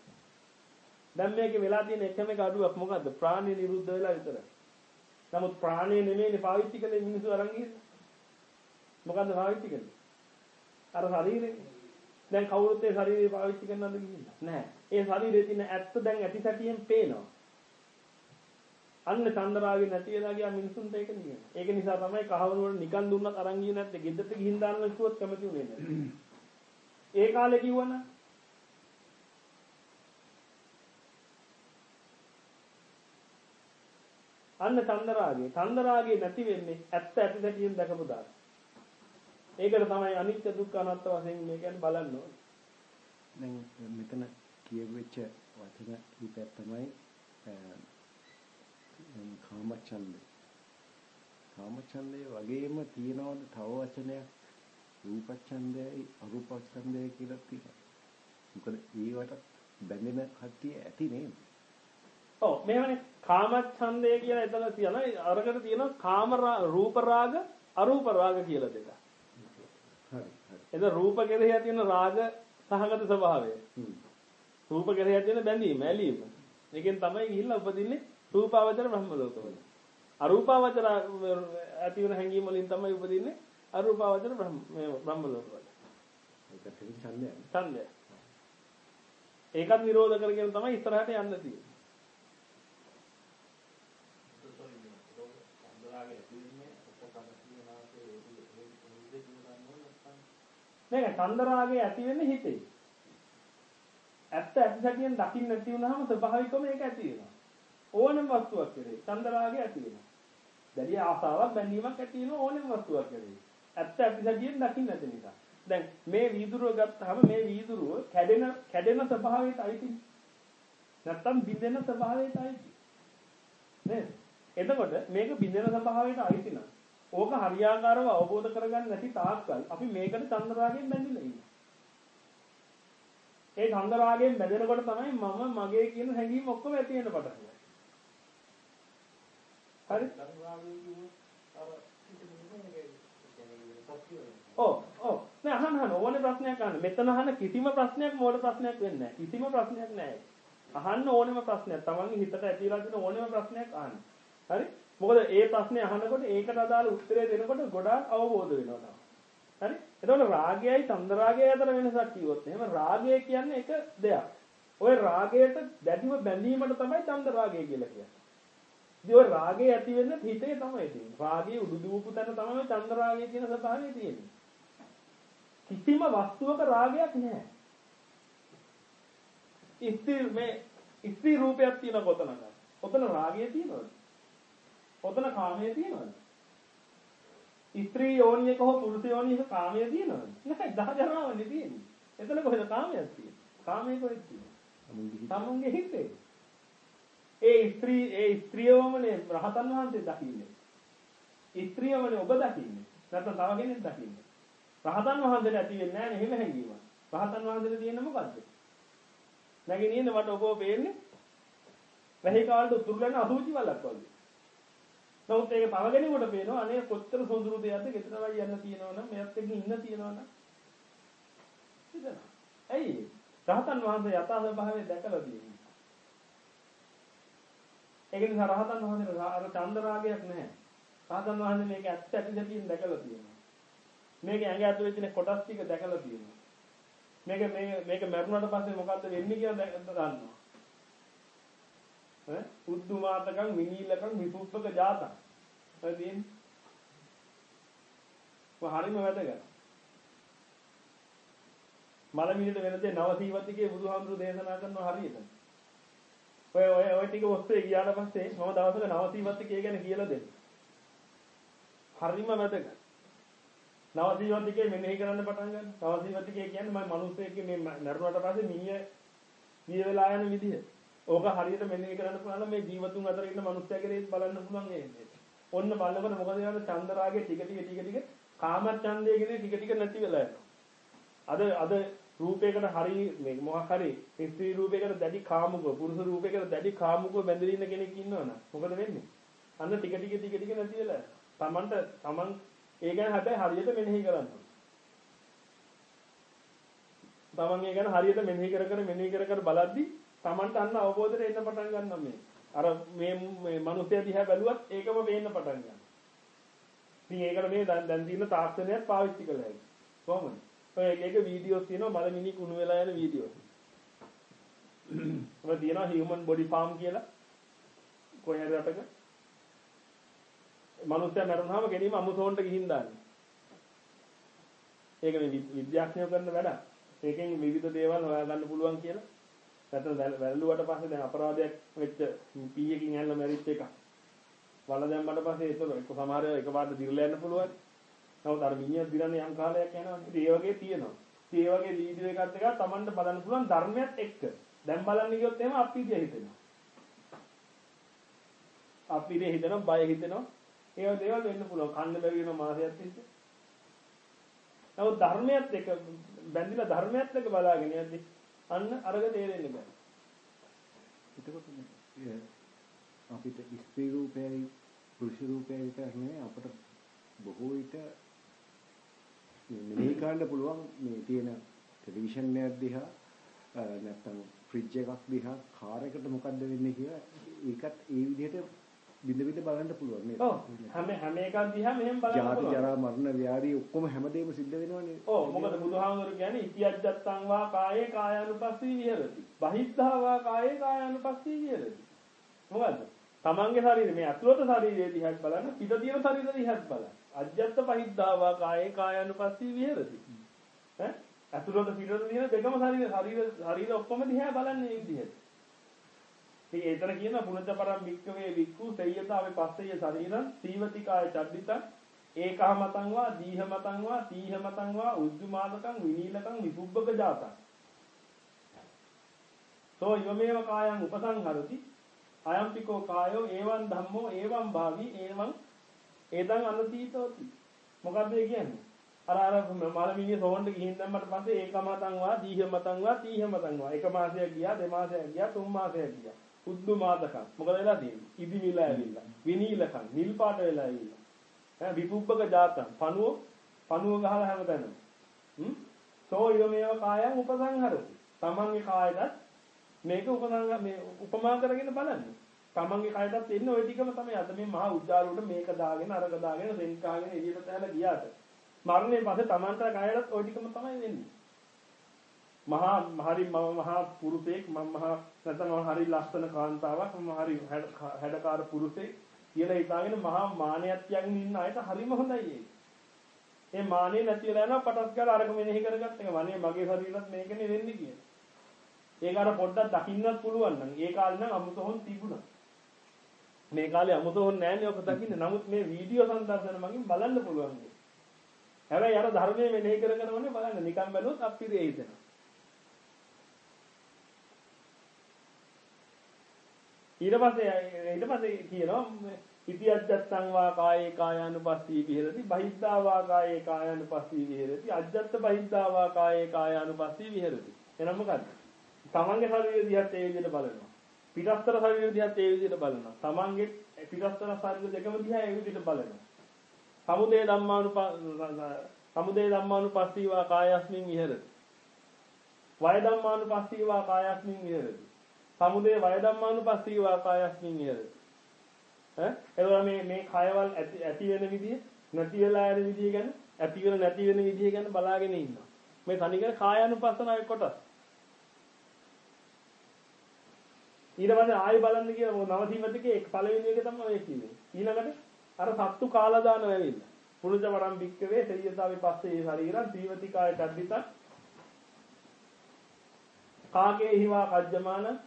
දැන් මේකේ වෙලා තියෙන එකම එක අඩුවක් මොකද්ද? ප්‍රාණය නිරුද්ධ වෙලා විතරයි. නමුත් ප්‍රාණය නෙමෙයිනේ පාවිච්චි කළේ මිනිස්සු අරන් ගියේ. මොකද්ද පාවිච්චි කළේ? අර ශරීරේ. දැන් කවුරුත් ඒ ශරීරය පාවිච්චි කරනවද කියන්නේ? නැහැ. ඒ ශරීරයේ තියෙන ඇත්ත දැන් ඇති සැටියෙන් පේනවා. අන්න චන්දරාගේ නැති වෙලා ගියා මිනිසුන්ට ඒක නියම. ඒක නිසා තමයි කහවණු වල නිකන් දුන්නත් අරන් ගියේ නැත්තේ ගෙදරට ගිහින් දාන්න කිව්වොත් කැමති උනේ නැහැ. ඒ කාලේ කිව්වනම් අන්න චන්දරාගේ චන්දරාගේ නැති වෙන්නේ ඇත්ත ඇති සැටියෙන් දැකපු දාන. ඒකට තමයි අනිත්‍ය දුක්ඛ අනාත්ම වශයෙන් මේ කියන්නේ බලන්න ඕනේ. දැන් මෙතන කියවෙච්ච වචන කීපයක් තමයි කාමච්ඡන්දේ. කාමච්ඡන්දේ වගේම තියෙනවද තව වචනයක් රූපච්ඡන්දයයි අරූපච්ඡන්දයයි කියලා තියෙනවා. මොකද ඒවට බැඳෙන කට්ටිය ඇති නේද? ඔව් මේවනේ කාමච්ඡන්දය කියලා එතන තියෙනවා අරකට තියෙනවා කාම රූප රාග අරූප රාග කියලා දෙක. හරි හරි. එතන රූප කෙරෙහි තියෙන රාග සහගත ස්වභාවය. රූප කෙරෙහි තියෙන බැඳීම, ඇලීම. ඒකෙන් තමයි ගිහිල්ලා උපදින්නේ රූපාවචර බ්‍රහ්ම ලෝකවල. අරූපාවචර ඇති වෙන හැඟීම් වලින් තමයි උපදින්නේ අරූපාවචර බ්‍රහ්ම බ්‍රහ්ම ලෝකවල. ඒකට ඡන්දය. ඡන්දය. ඒකත් නිරෝධ කරගෙන තමයි ඉස්සරහට යන්න තියෙන්නේ. මේක චන්දරාගය ඇති වෙන්නේ හිතේ. ඇත්ත ඇති සැටියෙන් දකින්න නැති වුනහම ස්වභාවිකවම ඒක ඇති වෙනවා. ඕනම වස්තුවක් කෙරේ චන්දරාගය ඇති වෙනවා. දැඩි ආසාවක් බැඳීමක් ඇති වෙන ඕනම වස්තුවක් කෙරේ. ඇත්ත ඇති සැටියෙන් දකින්න නැති නිසා. දැන් මේ වීදුරුව ගත්තාම මේ වීදුරුව කැඩෙන කැඩෙන ස්වභාවයට අයිති. නැත්තම් බිඳෙන ස්වභාවයට අයිති. නේද? එතකොට මේක බිඳෙන ස්වභාවයට අයිති නම් ඕක හරියාකාරව අවබෝධ කරගන්න නැති තාක්කල් අපි මේකට චන්ද්‍රාගයෙන් බැඳිලා ඉන්නේ. ඒ චන්ද්‍රාගයෙන් බැඳෙනකොට තමයි මම මගේ කියන හැඟීම් ඔක්කොම ඇති වෙන්න පටන් ගන්නේ. හරි? ඔව් ඔව් නෑ අහන්න අහන්න ඕනේ ප්‍රශ්නයක් අහන්න. මෙතන අහන්න කිසිම ප්‍රශ්නයක් මෝඩ ප්‍රශ්නයක් වෙන්නේ නෑ. කිසිම ප්‍රශ්නයක් නෑ. අහන්න ඕනෙම ප්‍රශ්නයක්. තමන්ගේ හිතට ඇතිලා තියෙන ඕනෙම ප්‍රශ්නයක් අහන්න. හරි? මොකද ඒ ප්‍රශ්නේ අහනකොට ඒකට අදාළ උත්තරය දෙනකොට ගොඩාක් අවබෝධ වෙනවා තමයි. හරි? එතකොට රාගයයි චන්දරාගයයි අතර වෙනසක් කිව්වොත් එහෙම රාගය කියන්නේ එක දෙයක්. ওই රාගයට දැඩිව බැඳීමට තමයි චන්දරාගය කියලා කියන්නේ. ওই රාගය ඇති වෙන්නේ හිතේ තමයි තියෙන්නේ. රාගයේ උඩු දුවපු තැන තමයි චන්දරාගය කියන ස්වභාවය තියෙන්නේ. කිසිම වස්තුවක රාගයක් නැහැ. ඉස්ති මේ ඉස්ති රූපයක් තියෙන කොතනක. ඔතන රාගය තියෙනවද? ඔතන කාමයේ තියෙනවද? ස්ත්‍රී යෝනියක හෝ පුරුෂ යෝනියක කාමයේ තියෙනවද? නැහැ දහජරාවනේ තියෙන්නේ. එතන කොහෙද කාමයක් තියෙන්නේ? කාමයේ කොහෙද තියෙන්නේ? තමුන්ගේ හිතේ. ඒ ස්ත්‍රී ඒ ස්ත්‍රියවමනේ රහතන් වහන්සේ දකින්නේ. ස්ත්‍රියවමනේ ඔබ දකින්නේ. නැත්නම් තව කෙනෙක් දකින්නේ. රහතන් වහන්සේට ඇති වෙන්නේ නැහැ නේ එහෙම හැඟීමක්. රහතන් වහන්සේට තියෙන්නේ මොකද්ද? නැගිනින්නේ මට ඔබව පේන්නේ. වැහි කාලේ උතුරුලන අසුචි වලක් වගේ. නමුත් ඒක තව කෙනෙකුට පේනවා අනේ කොච්චර සොඳුරු දෙයක්ද ගෙදරවයි යන්න තියෙනවනම් මෙයත් එක්ක ඉන්න තියෙනවනම් හිතනවා. ඇයි? රහතන් වහන්සේ යථා ස්වභාවය දැකලා තියෙනවා. ඒක නිසා රහතන් වහන්සේට අර චන්දරාගයක් නැහැ. රහතන් වහන්සේ මේක ඇත්ත ඇති දෙයින් දැකලා තියෙනවා. මේක ඇඟ ඇතුලේ තියෙන කොටස් ටික දැකලා තියෙනවා. මේක මේ මේක මරුණාට පස්සේ මොකද්ද වෙන්නේ කියලා දන්නවා. ඈ උද්දුමාතකම් විනීලකම් විපුප්පක ජාතක්. හරි තියෙන්නේ. හරිම වැදගත්. මලමිණිට වෙන දේ නවසීවතිකේ බුදුහාමුදුරු දේශනා කරනවා හරියට. ඔය ඔය ඔය ටික ඔස්සේ ගියාට පස්සේ මම දවසක නවසීවතිකේ ගැන කියලා දෙන්න. හරිම වැදගත්. නවසීවතිකේ මෙනෙහි කරන්න පටන් ගන්න. නවසීවතිකේ කියන්නේ මම මිනිස්සෙක්ගේ මේ මරුණාට පස්සේ මිනිහ විය වෙලා යන විදිහ. ඕක හරියට මෙනෙහි කරන්න පුළුවන් මේ ජීවතුන් අතර ඉන්න මිනිස්සයා කෙරෙහිත් බලන්න පුළුවන් ඒ. ඔන්න බලනකොට මොකද වෙනවද චන්දරාගේ ටික ටික ටික ටික කාමච්ඡන්දය කියන ටික ටික නැති වෙලා යනවා. අද අද රූපයකට හරි මේ මොකක් හරි ස්ත්‍රී රූපයකට දැඩි කාමුකව පුරුෂ රූපයකට දැඩි කාමුකව බැඳලා ඉන්න කෙනෙක් ඉන්නවනම් මොකද වෙන්නේ? අන්න ටික ටික ටික ටික නැති වෙලා යනවා. Tamanට Taman ඒ ගැන හැබැයි හරියට මෙනෙහි කරන්න ඕනේ. තමන් ඒ ගැන හරියට මෙනෙහි කර කර මෙනෙහි කර කර බලද්දි තමන්ට අන්න අවබෝධයට එන්න පටන් ගන්නවා මේ. අර මේ මේ මිනිස්සයා දිහා බැලුවත් ඒකම පේන්න පටන් ගන්නවා. ඉතින් ඒකට මේ දැන් දැන් තියෙන තාක්ෂණයක් පාවිච්චි කළා ඒක. කොහොමද? ඔය එක එක වීඩියෝස් තියෙනවා මලමිනි කුණු වෙලා යන වීඩියෝ. ඔය තියෙනවා human body farm කියලා. කොහේ හරි රටක. මිනිස්සයා මරනවාම ගෙනීම අමුසෝන්ට ගිහින් දාන්නේ. ඒක මේ විද්‍යාඥයෝ කරන වැඩක්. ඒකෙන් විවිධ දේවල් හොයාගන්න පුළුවන් කියලා. නැත්නම් වැළලුවට පස්සේ දැන් අපරාධයක් වෙච්ච පීයකින් ඇල්ල මැරිච්ච එක. වල දැම්මට පස්සේ ඒක එක සමහර එකපාරට දිරලා යන්න පුළුවන්. නමුත් අර මිනිහ දිරන්නේ යම් කාලයක් යනවා. ඉතින් ඒ වගේ තියෙනවා. ඉතින් ඒ වගේ වීඩියෝ එකක් එකක් Tamanට බලන්න පුළුවන් ධර්මයක් එක්ක. දැන් බලන්න ගියොත් එහෙම අප්පීතිය හිතෙනවා. අප්පීතිය හිතෙනවා, බය හිතෙනවා. ඒ වගේ දේවල් වෙන්න පුළුවන්. කන්න බැරි වෙන මාසයක් තිස්සේ. නමුත් ධර්මයත් එක්ක බැඳිලා ධර්මයත් එක්ක බලාගෙන යද්දි අන්න අරග තේරෙන්නේ බෑ. එතකොට අපිට ස්ත්‍රී රූපයයි පුරුෂ රූපයයි විතර නෙවෙයි අපට බොහෝ විට මෙහෙ ගන්න පුළුවන් මේ තියෙන ටෙලිවිෂන් එකක් දිහා නැත්නම් ෆ්‍රිජ් එකක් දිහා කාර් එකට මොකද්ද වෙන්නේ කියලා ඒකත් ඒ විදිහට බිඳ බිඳ බලන්න පුළුවන් නේද? ඔව්. හැම හැම එකක් දිහා මෙහෙම බලන්න ජාති ජරා මරණ ව්‍යාධි ඔක්කොම හැමදේම සිද්ධ වෙනවනේ. ඔව් මොකද බුදුහාමුදුරු කියන්නේ ඉතියජ්ජත්තං වා කායේ කායානුපස්සී විහෙරති. බහිද්ධා වා කායේ කායානුපස්සී විහෙරති. මොකද්ද? තමන්ගේ ශරීරය මේ අතුලත ශරීරය දිහාත් බලන්න පිට තියෙන ශරීරය දිහාත් බලන්න. අජ්ජත්ත බහිද්ධා වා කායේ කායානුපස්සී විහෙරති. ඈ අතුලත පිටත තියෙන දෙකම ශරීර ශරීර ශරීර ඔක්කොම දිහා බලන්නේ මේ විදිහට. ඉතින් ඒතර කියන පුනත පරම් වික්කවේ වික්කු සේයතාවේ පස්සෙය ශරීරං සීවතිකාය චද්දිතං ඒකහමතං වා දීහමතං වා තීහමතං වා උද්ධමාදකං විනීලකං විසුබ්බක ජාතං සෝ යමේව කායං උපසංහරති අයම්පිකෝ කායෝ ඒවං ධම්මෝ ඒවං භාවි ඒවං ඒදං අනතීතෝති මොකද්ද කියන්නේ? අර අර මලමිනිය සෝන්ට ගිහින් දැම්මට පස්සේ ඒකමතං වා දීහමතං වා තීහමතං වා එක මාසයක් ගියා දෙමාසයක් ගියා තුන් මාසයක් ගියා. උද්දු මාදකම්. මොකද වෙලා තියෙන්නේ? ඉදි මිලා ඇවිල්ලා විනීලකම් නිල් පාට වෙලා ඇවිල්ලා. ඈ විපුබ්බක ජාතම්. පණුව පණුව ගහලා හැමතැනම. හ්ම්? සෝ යමේව කායං උපසංහරති. තමන්ගේ කායයටත් මේක උපසංහ මේ උපමා කරගෙන බලන්න. තමන්ගේ කායයටත් එන්නේ ওই ටිකම තමයි අද මේ මහා උද්දාරුවට මේක දාගෙන අරක දාගෙන සෙන් කාගෙන එළියට තැහැලා ගියාට මරණය පස්සේ තමන්ට කායයටත් ওই ටිකම තමයි වෙන්නේ මහා හරි මම මහා පුරුෂයෙක් මම මහා නැත්නම් මම හරි ලස්සන කාන්තාවක් මම හරි හැඩකාර පුරුෂයෙක් කියලා හිතාගෙන මහා මානයක් යන් ඉන්න අයට හරිම හොඳයි ඒක. ඒ මානෙ නැති වෙලා යනවා පටස් ගාලා අරක මෙනෙහි කරගත්ත එක. වනේ මගේ ශරීරත් මේකනේ වෙන්නේ කියලා. ඒක අර පොඩ්ඩක් දකින්නත් පුළුවන් නම් ඒ කාලේ නම් අමුතොහොන් තිබුණා. මේ කාලේ අමුතොහොන් නැන්නේ ඔක දකින්න. නමුත් මේ වීඩියෝ සංදර්ශන මගින් බලන්න පුළුවන්. හැබැයි අර ධර්මයේ මෙනෙහි කරගෙන වනේ බලන්න නිකන් බැලුවොත් අපිරිය හිතෙනවා. ඊට පස්සේ ඊට පස්සේ කියනවා ඉතිඅජ්ජත්තං වා කායේ කායානුපස්සී විහෙරති බහිද්ධා වා කායේ කායානුපස්සී විහෙරති අජ්ජත්ත බහිද්ධා වා කායේ කායානුපස්සී විහෙරති එනම් මොකද්ද තමන්ගේ ශරීරය දිහාත් ඒ විදිහට බලනවා පිටස්තර ශරීරය දිහාත් ඒ විදිහට බලනවා තමන්ගේ පිටස්තර ශරීර දෙකම දිහා ඒ විදිහට බලනවා සමුදේ ධම්මානුප සමුදේ ධම්මානුපස්සී වා කායස්මින් විහෙරති වය ධම්මානුපස්සී වා කායස්මින් විහෙරති සමුදය වය ධම්මානුපස්සී වාකායස්මින් ඉහළ. ඈ එතකොට මේ මේ කයවල් ඇති ඇති වෙන විදිය නැති වෙලා යන විදිය ගැන ඇති වෙන නැති වෙන විදිය ගැන බලාගෙන ඉන්නවා. මේ තනිකර කායानुපස්සනාවේ කොටස්. ඊට පස්සේ ආයෙ බලන්න කියලා නවසීමතිකේ එක් පළවෙනි එක තමයි ඔය කියන්නේ. ඊළඟට අර සත්තු කාලා දාන වෙවිලා. පුරුජ වරම් බික්කවේ සෙය්‍යතාවේ පස්සේ ශරීරං සීවතිකාය කද්දිත. කාගේ හිවා කජ්ජමාන?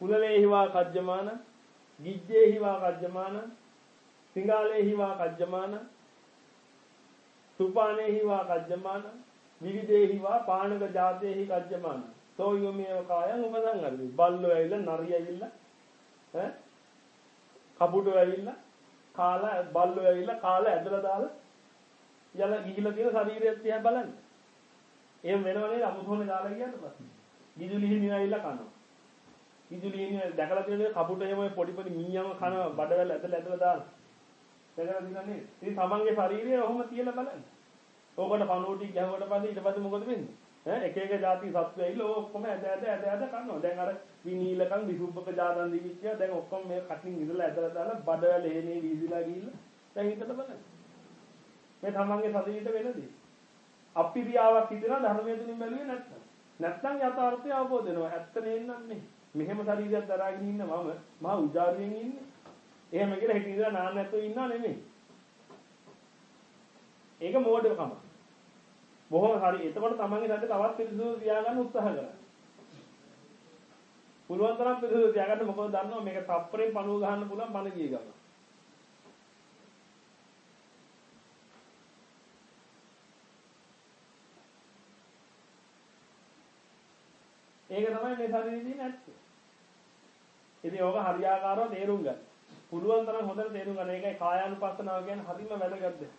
කුලලේහිවා කජ්ජමාන? ගිජ්ජේහිවා කජ්ජමාන? සිංගාලේහිවා කජ්ජමාන? සුපානේහිවා කජ්ජමාන? විවිධේහිවා පාණක ජාතේහි කජ්ජමාන? සෝ යොමේව කායං උපසංගරති බල්ලෝ ඇවිල්ලා නරිය ඇවිල්ලා ඈ කපුටෝ ඇවිල්ලා කාලා බල්ලෝ ඇවිල්ලා කාලා ඇදලා දාලා යලා ගිහිලා තියෙන ශරීරය දිහා බලන්න. එහෙම වෙනව නේද අමුතුම දාලා ගියාට පස්සේ. ගිජුලිහිණිය ඇවිල්ලා කනවා. ගිජුලිහිණිය දැකලා තියෙන කපුට එහෙම පොඩි පොඩි මීයම කන බඩවැල් ඇදලා ඇදලා දාලා. දැකලා තියෙනනේ. ඉතින් තමන්ගේ ශරීරය ඔහොම තියලා බලන්න. ඕකට පණුවටි ගැහුවට පස්සේ ඊට පස්සේ මොකද වෙන්නේ? ඈ එක එක જાති සත්ත්වය ඇවිල්ලා ඔක්කොම ඇද ඇද ඇද ඇද කනවා. දැන් අර විනීලකම් විසුබ්බක ජාතන් දිවිච්චා දැන් ඔක්කොම මේ කටින් ඉඳලා ඇදලා දාලා බඩවැල් එහෙනේ වීදිලා ගිහිල්ලා දැන් හිතට බලන්න. මේ තමන්ගේ ශරීරයට වෙනදී. අපිරියාවක් හිතෙනවා ධර්මයේ තුලින් බැලුවේ නැත්නම්. නැත්නම් යථාර්ථය අවබෝධ වෙනවා. ඇත්ත නේන්නන්නේ. මෙහෙම ශරීරයක් දරාගෙන ඉන්න මම මහා උජාරුවෙන් ඉන්නේ. එහෙම කියලා හිතින් ඉඳලා නාන්න නැතුව ඉන්නව නෙමෙයි. ඒක මෝඩකම. බොහොම හරි. එතකොට තමන්ගේ සද්ද තවත් පිරිසුදු තියාගන්න උත්සාහ කරන්න. පුළුවන් තරම් පිරිසුදු තියාගන්න මොකද දන්නවා මේක තප්පරේ පණුව ගහන්න පුළුවන් පණ ගිය ගම. ඒක තමයි මේ ශරීරයේ තියෙන ඇත්ත. ඉතින් ඕක හරියාකාරව තේරුම් ගන්න. පුළුවන් තරම් හොඳට තේරුම් ගන්න. ඒකයි කායානුපස්සනාව කියන්නේ හරිම වැදගත් දෙයක්.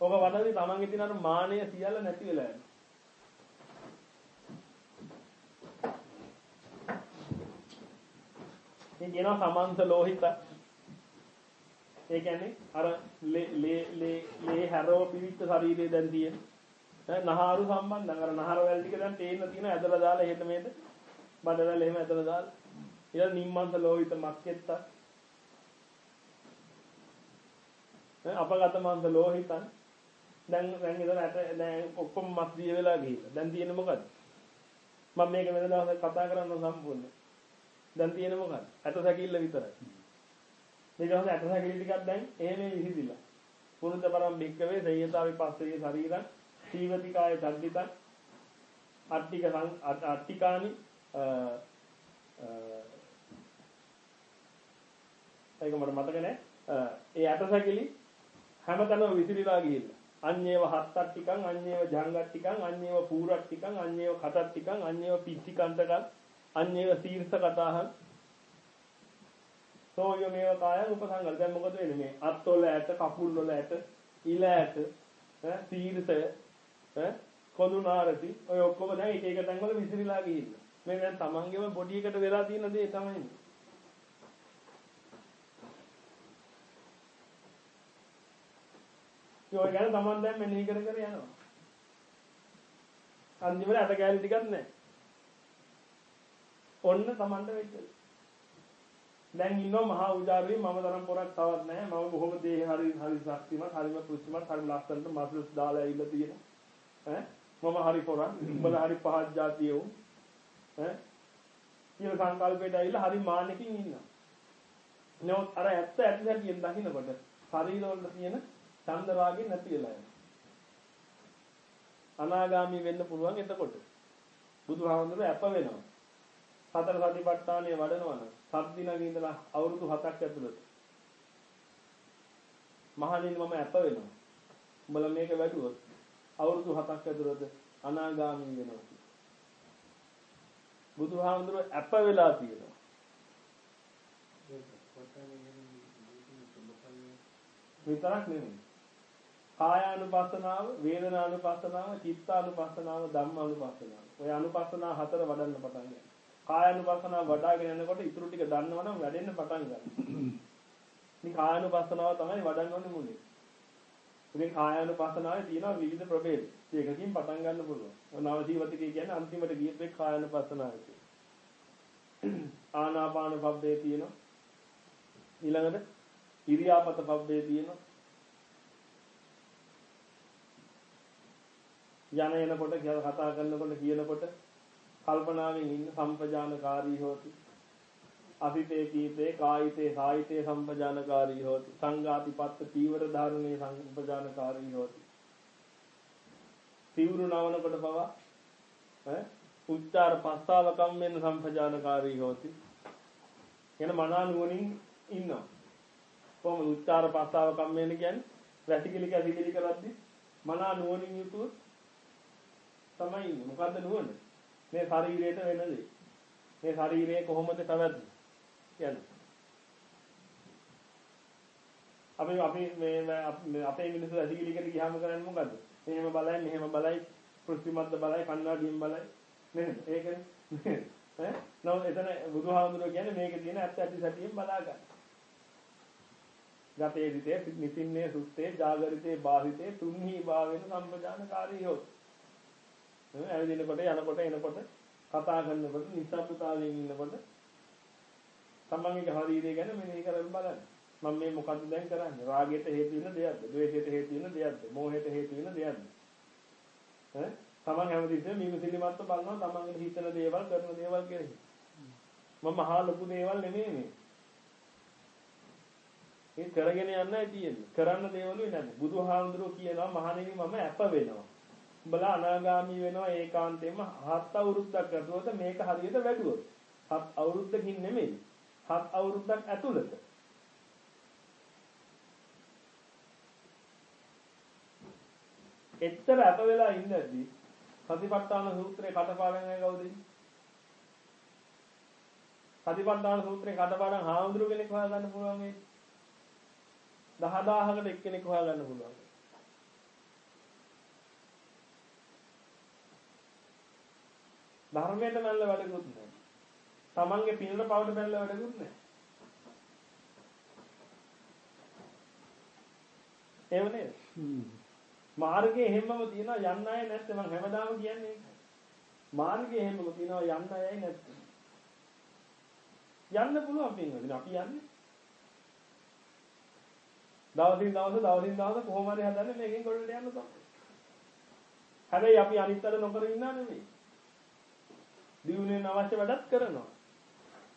ඕක වඩද්දි තමන්ගේ තියෙන අර මානය සියල්ල නැති වෙලා යනවා. මේ කියනවා සමන්ත ලෝහිත. ඒ කියන්නේ අර ලේ ලේ ලේ හැරව පිවිච්ච ශරීරය දැන් තියෙන. නහාරු සම්බන්ධන් අර නහර වැල් ටික දැන් තේන්න තියෙන ඇදලා දාලා එහෙට මෙහෙට බඩවැල් එහෙම ඇදලා දාලා ඊළඟ නිම්මන්ත ලෝහිත මක්කෙත්ත අපගත මන්ත ලෝහිතන් දැන් දැන් ඉතන ඇට දැන් ඔක්කොම මස් දිය වෙලා ගිහිල්ලා. දැන් තියෙන්නේ මොකද්ද? මම මේක වෙන දවසක් කතා කරන්න සම්පූර්ණ. දැන් තියෙන්නේ මොකද්ද? ඇට සැකිල්ල විතරයි. මේ දවස් ඇට සැකිලි ටිකක් දැන් එහෙම විහිදිලා පුරුද්ද පරම් බික්කවේ සේයතාවි පස්සේ ශරීරං සීවතිකාය චද්දිතං අට්ටික අට්ටිකානි ඒක මට මතක නෑ. ඒ අටසැකිලි හැමතැනම විසිරීලා ගිහිල්ලා. අඤ්ඤේව හත්තට්ටිකං අඤ්ඤේව ජංගට්ටිකං අඤ්ඤේව පූරට්ටිකං අඤ්ඤේව කටට්ටිකං අඤ්ඤේව පිච්චිකන්තකං අඤ්ඤේව සීර්ෂ කතාහං සෝයෝ මේව කායං උපසංගල දැන් මොකද වෙන්නේ මේ අත්වල ඇට කකුල් වල ඇට ඉල ඇට සීර්ෂය කොඳුනාරති ඔය ඔක්කොම දැන් එක එක තැන්වල විසිරීලා ගිහිල්ලා. මේ දැන් තමන්ගේම බොඩි එකට වෙලා තියෙන දේ තමයි. යෝය ගැන තමන් දැන් මෙනෙහි කර කර යනවා. අන්තිමට අත කැලි ටිකක් නැහැ. ඔන්න තමන්ට වෙච්ච. දැන් ඉන්නවා මහා උජාරුවේ මම තරම් පොරක් තවත් නැහැ. මම බොහොම දේ හරි හරි ශක්තිමත්, හරිම කුස්මත්, හරි ලස්සනට මස්ලුස් දාලා ඇවිල්ලා තියෙනවා. ඈ මම හරි පොරන් උඹලා හරි පහත් જાතිය උන් ඈ කියන සංකල්පයට ඇවිල්ලා හරි මාන්නකින් ඉන්නවා නමුත් අර ඇත්ත ඇත්ත හැටියෙන් දකින්නකොට ශරීරවල තියෙන ඡන්ද රාගෙ නැති වෙලා යනවා. අනාගාමි වෙන්න පුළුවන් එතකොට. බුදුහාමුදුරුවෝ අප වෙනවා. සතර සතිපට්ඨානය වඩනවා නම් සත් දිනක ඉඳලා අවුරුදු 7ක් ඇතුළත. මහණෙනි මම අප වෙනවා. උඹලා මේක වැටුවොත් අවුරුදු 7ක් ඇතුළත අනාගාමී වෙනවා. බුදුහාමුදුරුවෝ අප වෙලා තියෙනවා. විතරක් නෙමෙයි. කායානුපස්සනාව, වේදනානුපස්සනාව, චිත්තානුපස්සනාව, ධම්මානුපස්සනාව. ඔය අනුපස්සනා හතර වඩන්න පටන් ගන්නවා. කායානුපස්සනාව වඩාගෙන යනකොට ඊටු ටික දන්නවනම් වැඩෙන්න පටන් ගන්නවා. මේ කායානුපස්සනාව තමයි වඩන්න ඕනේ මුලින්. ඉතින් කායානුපස්සනාවේ තියෙනවා විවිධ ප්‍රභේද. ඒකකින් පටන් ගන්න පුළුවන්. නවසීවතිකේ කියන්නේ අන්තිමට ගියත් ඒ කායානුපස්සනාවේ. ආනාපාන පබ්බේ තියෙනවා. ඊළඟට ඉරියාපත පබ්බේ තියෙනවා. යන එනකොට කතා කරනකොට කියනකොට කල්පනාවෙන් ඉන්න සම්පජානකාරී හොති. අසිතේ කීතේ කායිතේ සායිතේ සම්පජානකාරී හොති. සංඝාතිපත්ත තීවර ධාරණේ සම්පජානකාරී හොති. තීව්‍ර නවනකොට පවා ඈ උච්චාර පස්සාව කම්මෙන් සම්පජානකාරී හොති. එන මනා නුවණින් ඉන්නවා. කොහොමද උච්චාර පස්සාව කම්මෙන් කියන්නේ? වැසිකිලි කැසිකිලි කරද්දි මනා නුවණින් යුතුව තමයි ඉන්නේ මොකද්ද නුවණ මේ ශරීරයට වෙන දේ මේ ශරීරය කොහොමද පැවැත්මේ කියන්නේ. අපි අපි මේ අපේ මිනිස්සු ඇසිකිලිකට ගියාම කරන්නේ මොකද්ද? මෙහෙම බලයි මෙහෙම බලයි පෘථිමත්ද බලයි කණ්ණාඩියෙන් බලයි නේද? ඒකනේ. ඈ නෝ එතන බුදුහාමුදුරුවෝ කියන්නේ මේකේ තියෙන ඇත්ත ඇති සැටියෙන් බලා ගන්න. ගතේ දිතේ නිතින්නේ සුත්තේ ජාගරිතේ බාහිතේ තුන්හි භාවෙන සම්පජානකාරී හොත්. නේ ඇවිදිනකොට යනකොට එනකොට කතා කරනකොට නිස්සබ්දතාවයෙන් ඉන්නකොට තමන්ගේ ශරීරය ගැන මෙනෙහි කරලා බලන්න. මම මේ මොකද්ද දැන් කරන්නේ? රාගයට හේතු වෙන දෙයක්ද? ද්වේෂයට හේතු වෙන දෙයක්ද? මෝහයට හේතු වෙන දෙයක්ද? ඈ තමන් හැමතිස්සෙම මිමසිලිමත්ව බලනවා තමන්ගේ හිතන දේවල් කරන දේවල් කෙරෙහි. මම මහා ලොකු දේවල් නෙමෙයි මේ. ඒ කරගෙන යන්නයි තියෙන්නේ. කරන්න දේවලුයි නැහැ. බුදුහාමුදුරුවෝ කියනවා මහණෙනි මම අප වෙනවා. උඹලා අනාගාමී වෙනවා ඒකාන්තයෙන්ම හත් අවුරුද්දක් ඇතුළත මේක හරියට වැඩුවොත්. හත් අවුරුද්දකින් නෙමෙයි. හත් අවුරුද්දක් ඇතුළත. එච්චර අප වෙලා ඉඳද්දි සතිපට්ඨාන සූත්‍රේ කටපාඩම් අය කවුද? සතිපට්ඨාන සූත්‍රේ කටපාඩම් හාමුදුරු කෙනෙක් හොයාගන්න පුළුවන් මේ 10000කට එක්කෙනෙක් හොයාගන්න පුළුවන්. ධර්මයට මැල්ල වැඩකුත් නැහැ. තමන්ගේ පිනන පවට මැල්ල වැඩකුත් නැහැ. එහෙම නේද? මාර්ගයේ හැමම තියෙනවා යන්න අය නැත්නම් මම හැමදාම කියන්නේ ඒකයි. මාර්ගයේ හැමම තියෙනවා යන්න අයයි නැත්නම්. යන්න පුළුවන් පින්වදින අපි යන්නේ. දවසින් දවස දවසින් දවස කොහොම හරි හදන්නේ මේකෙන් ගොඩට යන්න තමයි. හැබැයි අපි අනිත් අර නොකර ඉන්නා නෙමෙයි. දියුණුවෙන් අවශ්‍ය වැඩත් කරනවා.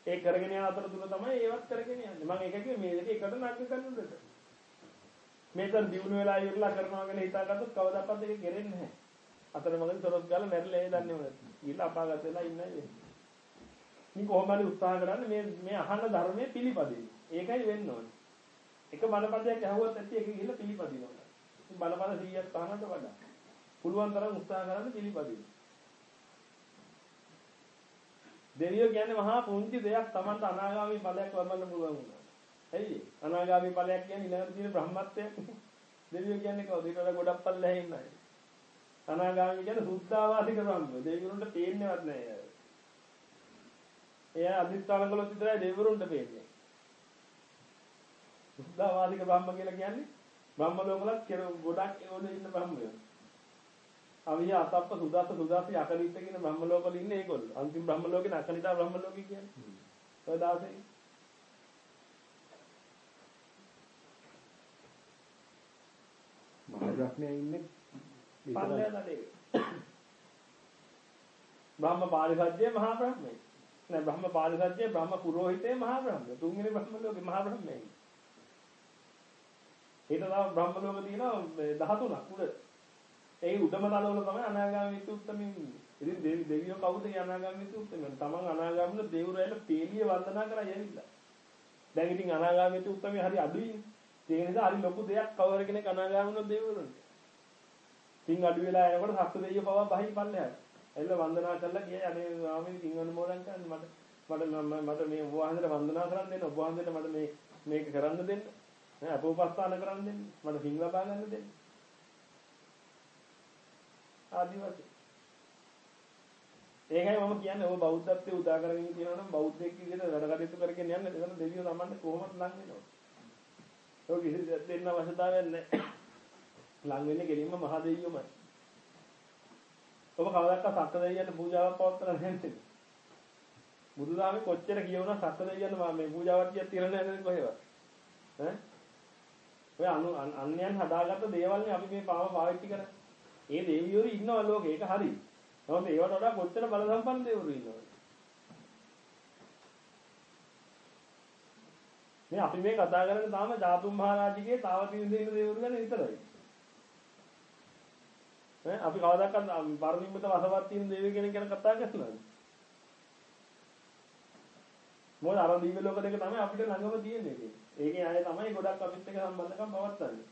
ඒ කරගෙන යන අතරතුර තමයි ඒවත් කරගෙන යන්නේ. මම ඒක කිව්වේ මේ දෙක එකට නග්ග කරනකොට. මේතර දිනු වෙලා ඉවරලා කරනවා කියලා හිතාගත්තොත් කවදාවත් ඒක කෙරෙන්නේ නැහැ. අතරමඟදී තොරස් ගාලා මැරිලා ඒ දන්නේ නැහැ. ඊළඟ අපාගත වෙලා ඉන්නයි වෙන්නේ. මේ කොහොම හරි උත්සාහ කරන්නේ මේ මේ අහන ධර්මයේ පිළිපදින්න. ඒකයි වෙන්න ඕනේ. එක බණපදයක් ඇහුවත් ඇති ඒක ගිහිල්ලා පිළිපදිනවා. මේ බණපද 100ක් අහනට වඩා. පුළුවන් තරම් උත්සාහ කරන්න පිළිපදින්න. දෙවියෝ කියන්නේ මහා පුංචි දෙයක් Tamanට අනාගාමී ඵලයක් ලබන්න පුළුවන් වුණා. ඇයි අනාගාමී ඵලයක් කියන්නේ ඊළඟට තියෙන බ්‍රහ්මත්වයක් දෙවියෝ කියන්නේ කවුද? ඊට වඩා ගොඩක් පල්ලෙහි ඉන්නයි අනාගාමී කියන්නේ සුද්ධාවාසික බ්‍රහ්ම දෙවිවරුන්ට පේන්නේවත් නැහැ එයා අදිස්ථාන කළොත් විතරයි දෙවිවරුන්ට පේන්නේ. සුද්ධාවාසික බ්‍රහ්ම කියලා කියන්නේ බ්‍රහ්ම ලෝකවල ගොඩක් ඒවල ඉන්න බ්‍රහ්මයෝ. අවිය අතප්ප සුදාස සුදාසි අකනිට කියන බ්‍රහ්ම ලෝකවල ඉන්නේ ඒගොල්ලෝ අන්තිම බ්‍රහ්ම ලෝකේ අකනිතා බ්‍රහ්ම ලෝකේ කියන්නේ ඔය දාසේ මහා බ්‍රහ්මයා ඉන්නේ පල්ලය නඩේ. බ්‍රහ්ම පාරිසජ්ජය මහා බ්‍රහ්මයි. නෑ බ්‍රහ්ම පාරිසජ්ජය බ්‍රහ්ම පුරোহিතේ මහා බ්‍රහ්ම. තුන්වෙනි බ්‍රහ්ම ලෝකේ මහා බ්‍රහ්මයි. ඊට තව බ්‍රහ්ම ලෝක තියෙනවා 13ක් උඩ. ඒ උඩම තලවල තමයි අනාගාමී උත්තමින් ඉන්නේ. ඉතින් දෙවි දෙවියෝ කවුද ඒ අනාගාමී උත්තමින්? තමන් අනාගාමීන දේවරයල පේලිය වන්දනා කරලා යවිලා. දැන් ඉතින් අනාගාමී උත්තමින් හරි අඩුයි. ඒක නිසා හරි ලොකු දෙයක් කවර කෙනෙක් අනාගාමී දෙවිවරුන්ට. පින් අඩු වෙලා යනකොට සත්තු දෙයියෝ පවා පහයි පල්ලෙහාට. එල්ල වන්දනා කරලා ගියා අනේ ස්වාමීන් පින් අනුමෝදන් කරන්න මට මට මට මේ ඔබ වහන්සේට වන්දනා කරන්න දෙන්න ඔබ වහන්සේට මට මේ මේක කරන්න දෙන්න. ඈ අපෝපස්ථාන කරන්න දෙන්න. මට පින් ලබා ගන්න දෙන්න. ආදිවාසී. ඒකයි මම කියන්නේ ඔබ බෞද්ධත්වයේ උදා කරගෙන තියෙනවා නම් බෞද්ධයෙක් විදිහට වැඩ කටයුතු කරගෙන යන්න එතන දෙවියෝ Tamanne කොහොමද ලං වෙනවද? ඔය කිසි දෙන්න අවශ්‍යතාවයක් නැහැ. ලං වෙන්නේ කෙලින්ම මහ දෙවියෝමයි. ඔබ කවදාවත් සත්ත්ව දෙවියන්ට පූජාවක් පවත්වලා නැහැ. බුදුදහමේ කොච්චර කියවුණා සත්ත්ව දෙවියන් මේ පූජාවක් කියක් තියලා නැහැ කොහෙවත්. ඈ? ඔය අනු අන්‍යයන් හදාගත්ත දේවල්නේ අපි මේ පාව පාවිච්චි කරන්නේ. ඒ දෙවියෝ ඉන්නවා ලෝකේ ඒක හරි. නමුත් ඒවට වඩා කොච්චර බල සම්පන්න දෙවිවරු ඉන්නවද? මේ අපි මේ කතා කරන්නේ තාම ජාතුම් මහරජිගේ තාවතින් දෙන දේවරු ගැන විතරයි. ඈ අපි කවදාකවත් පරිනිම්මිත වසවත් තියෙන දේව කෙනෙක් ගැන කතා කරනවද? මොකද අර දිව්‍ය ලෝක දෙක තමයි අපිට ළඟම තියෙන්නේ. ඒකේ අය තමයි ගොඩක් අපිත් එක්ක සම්බන්ධකම් පවත්වන්නේ.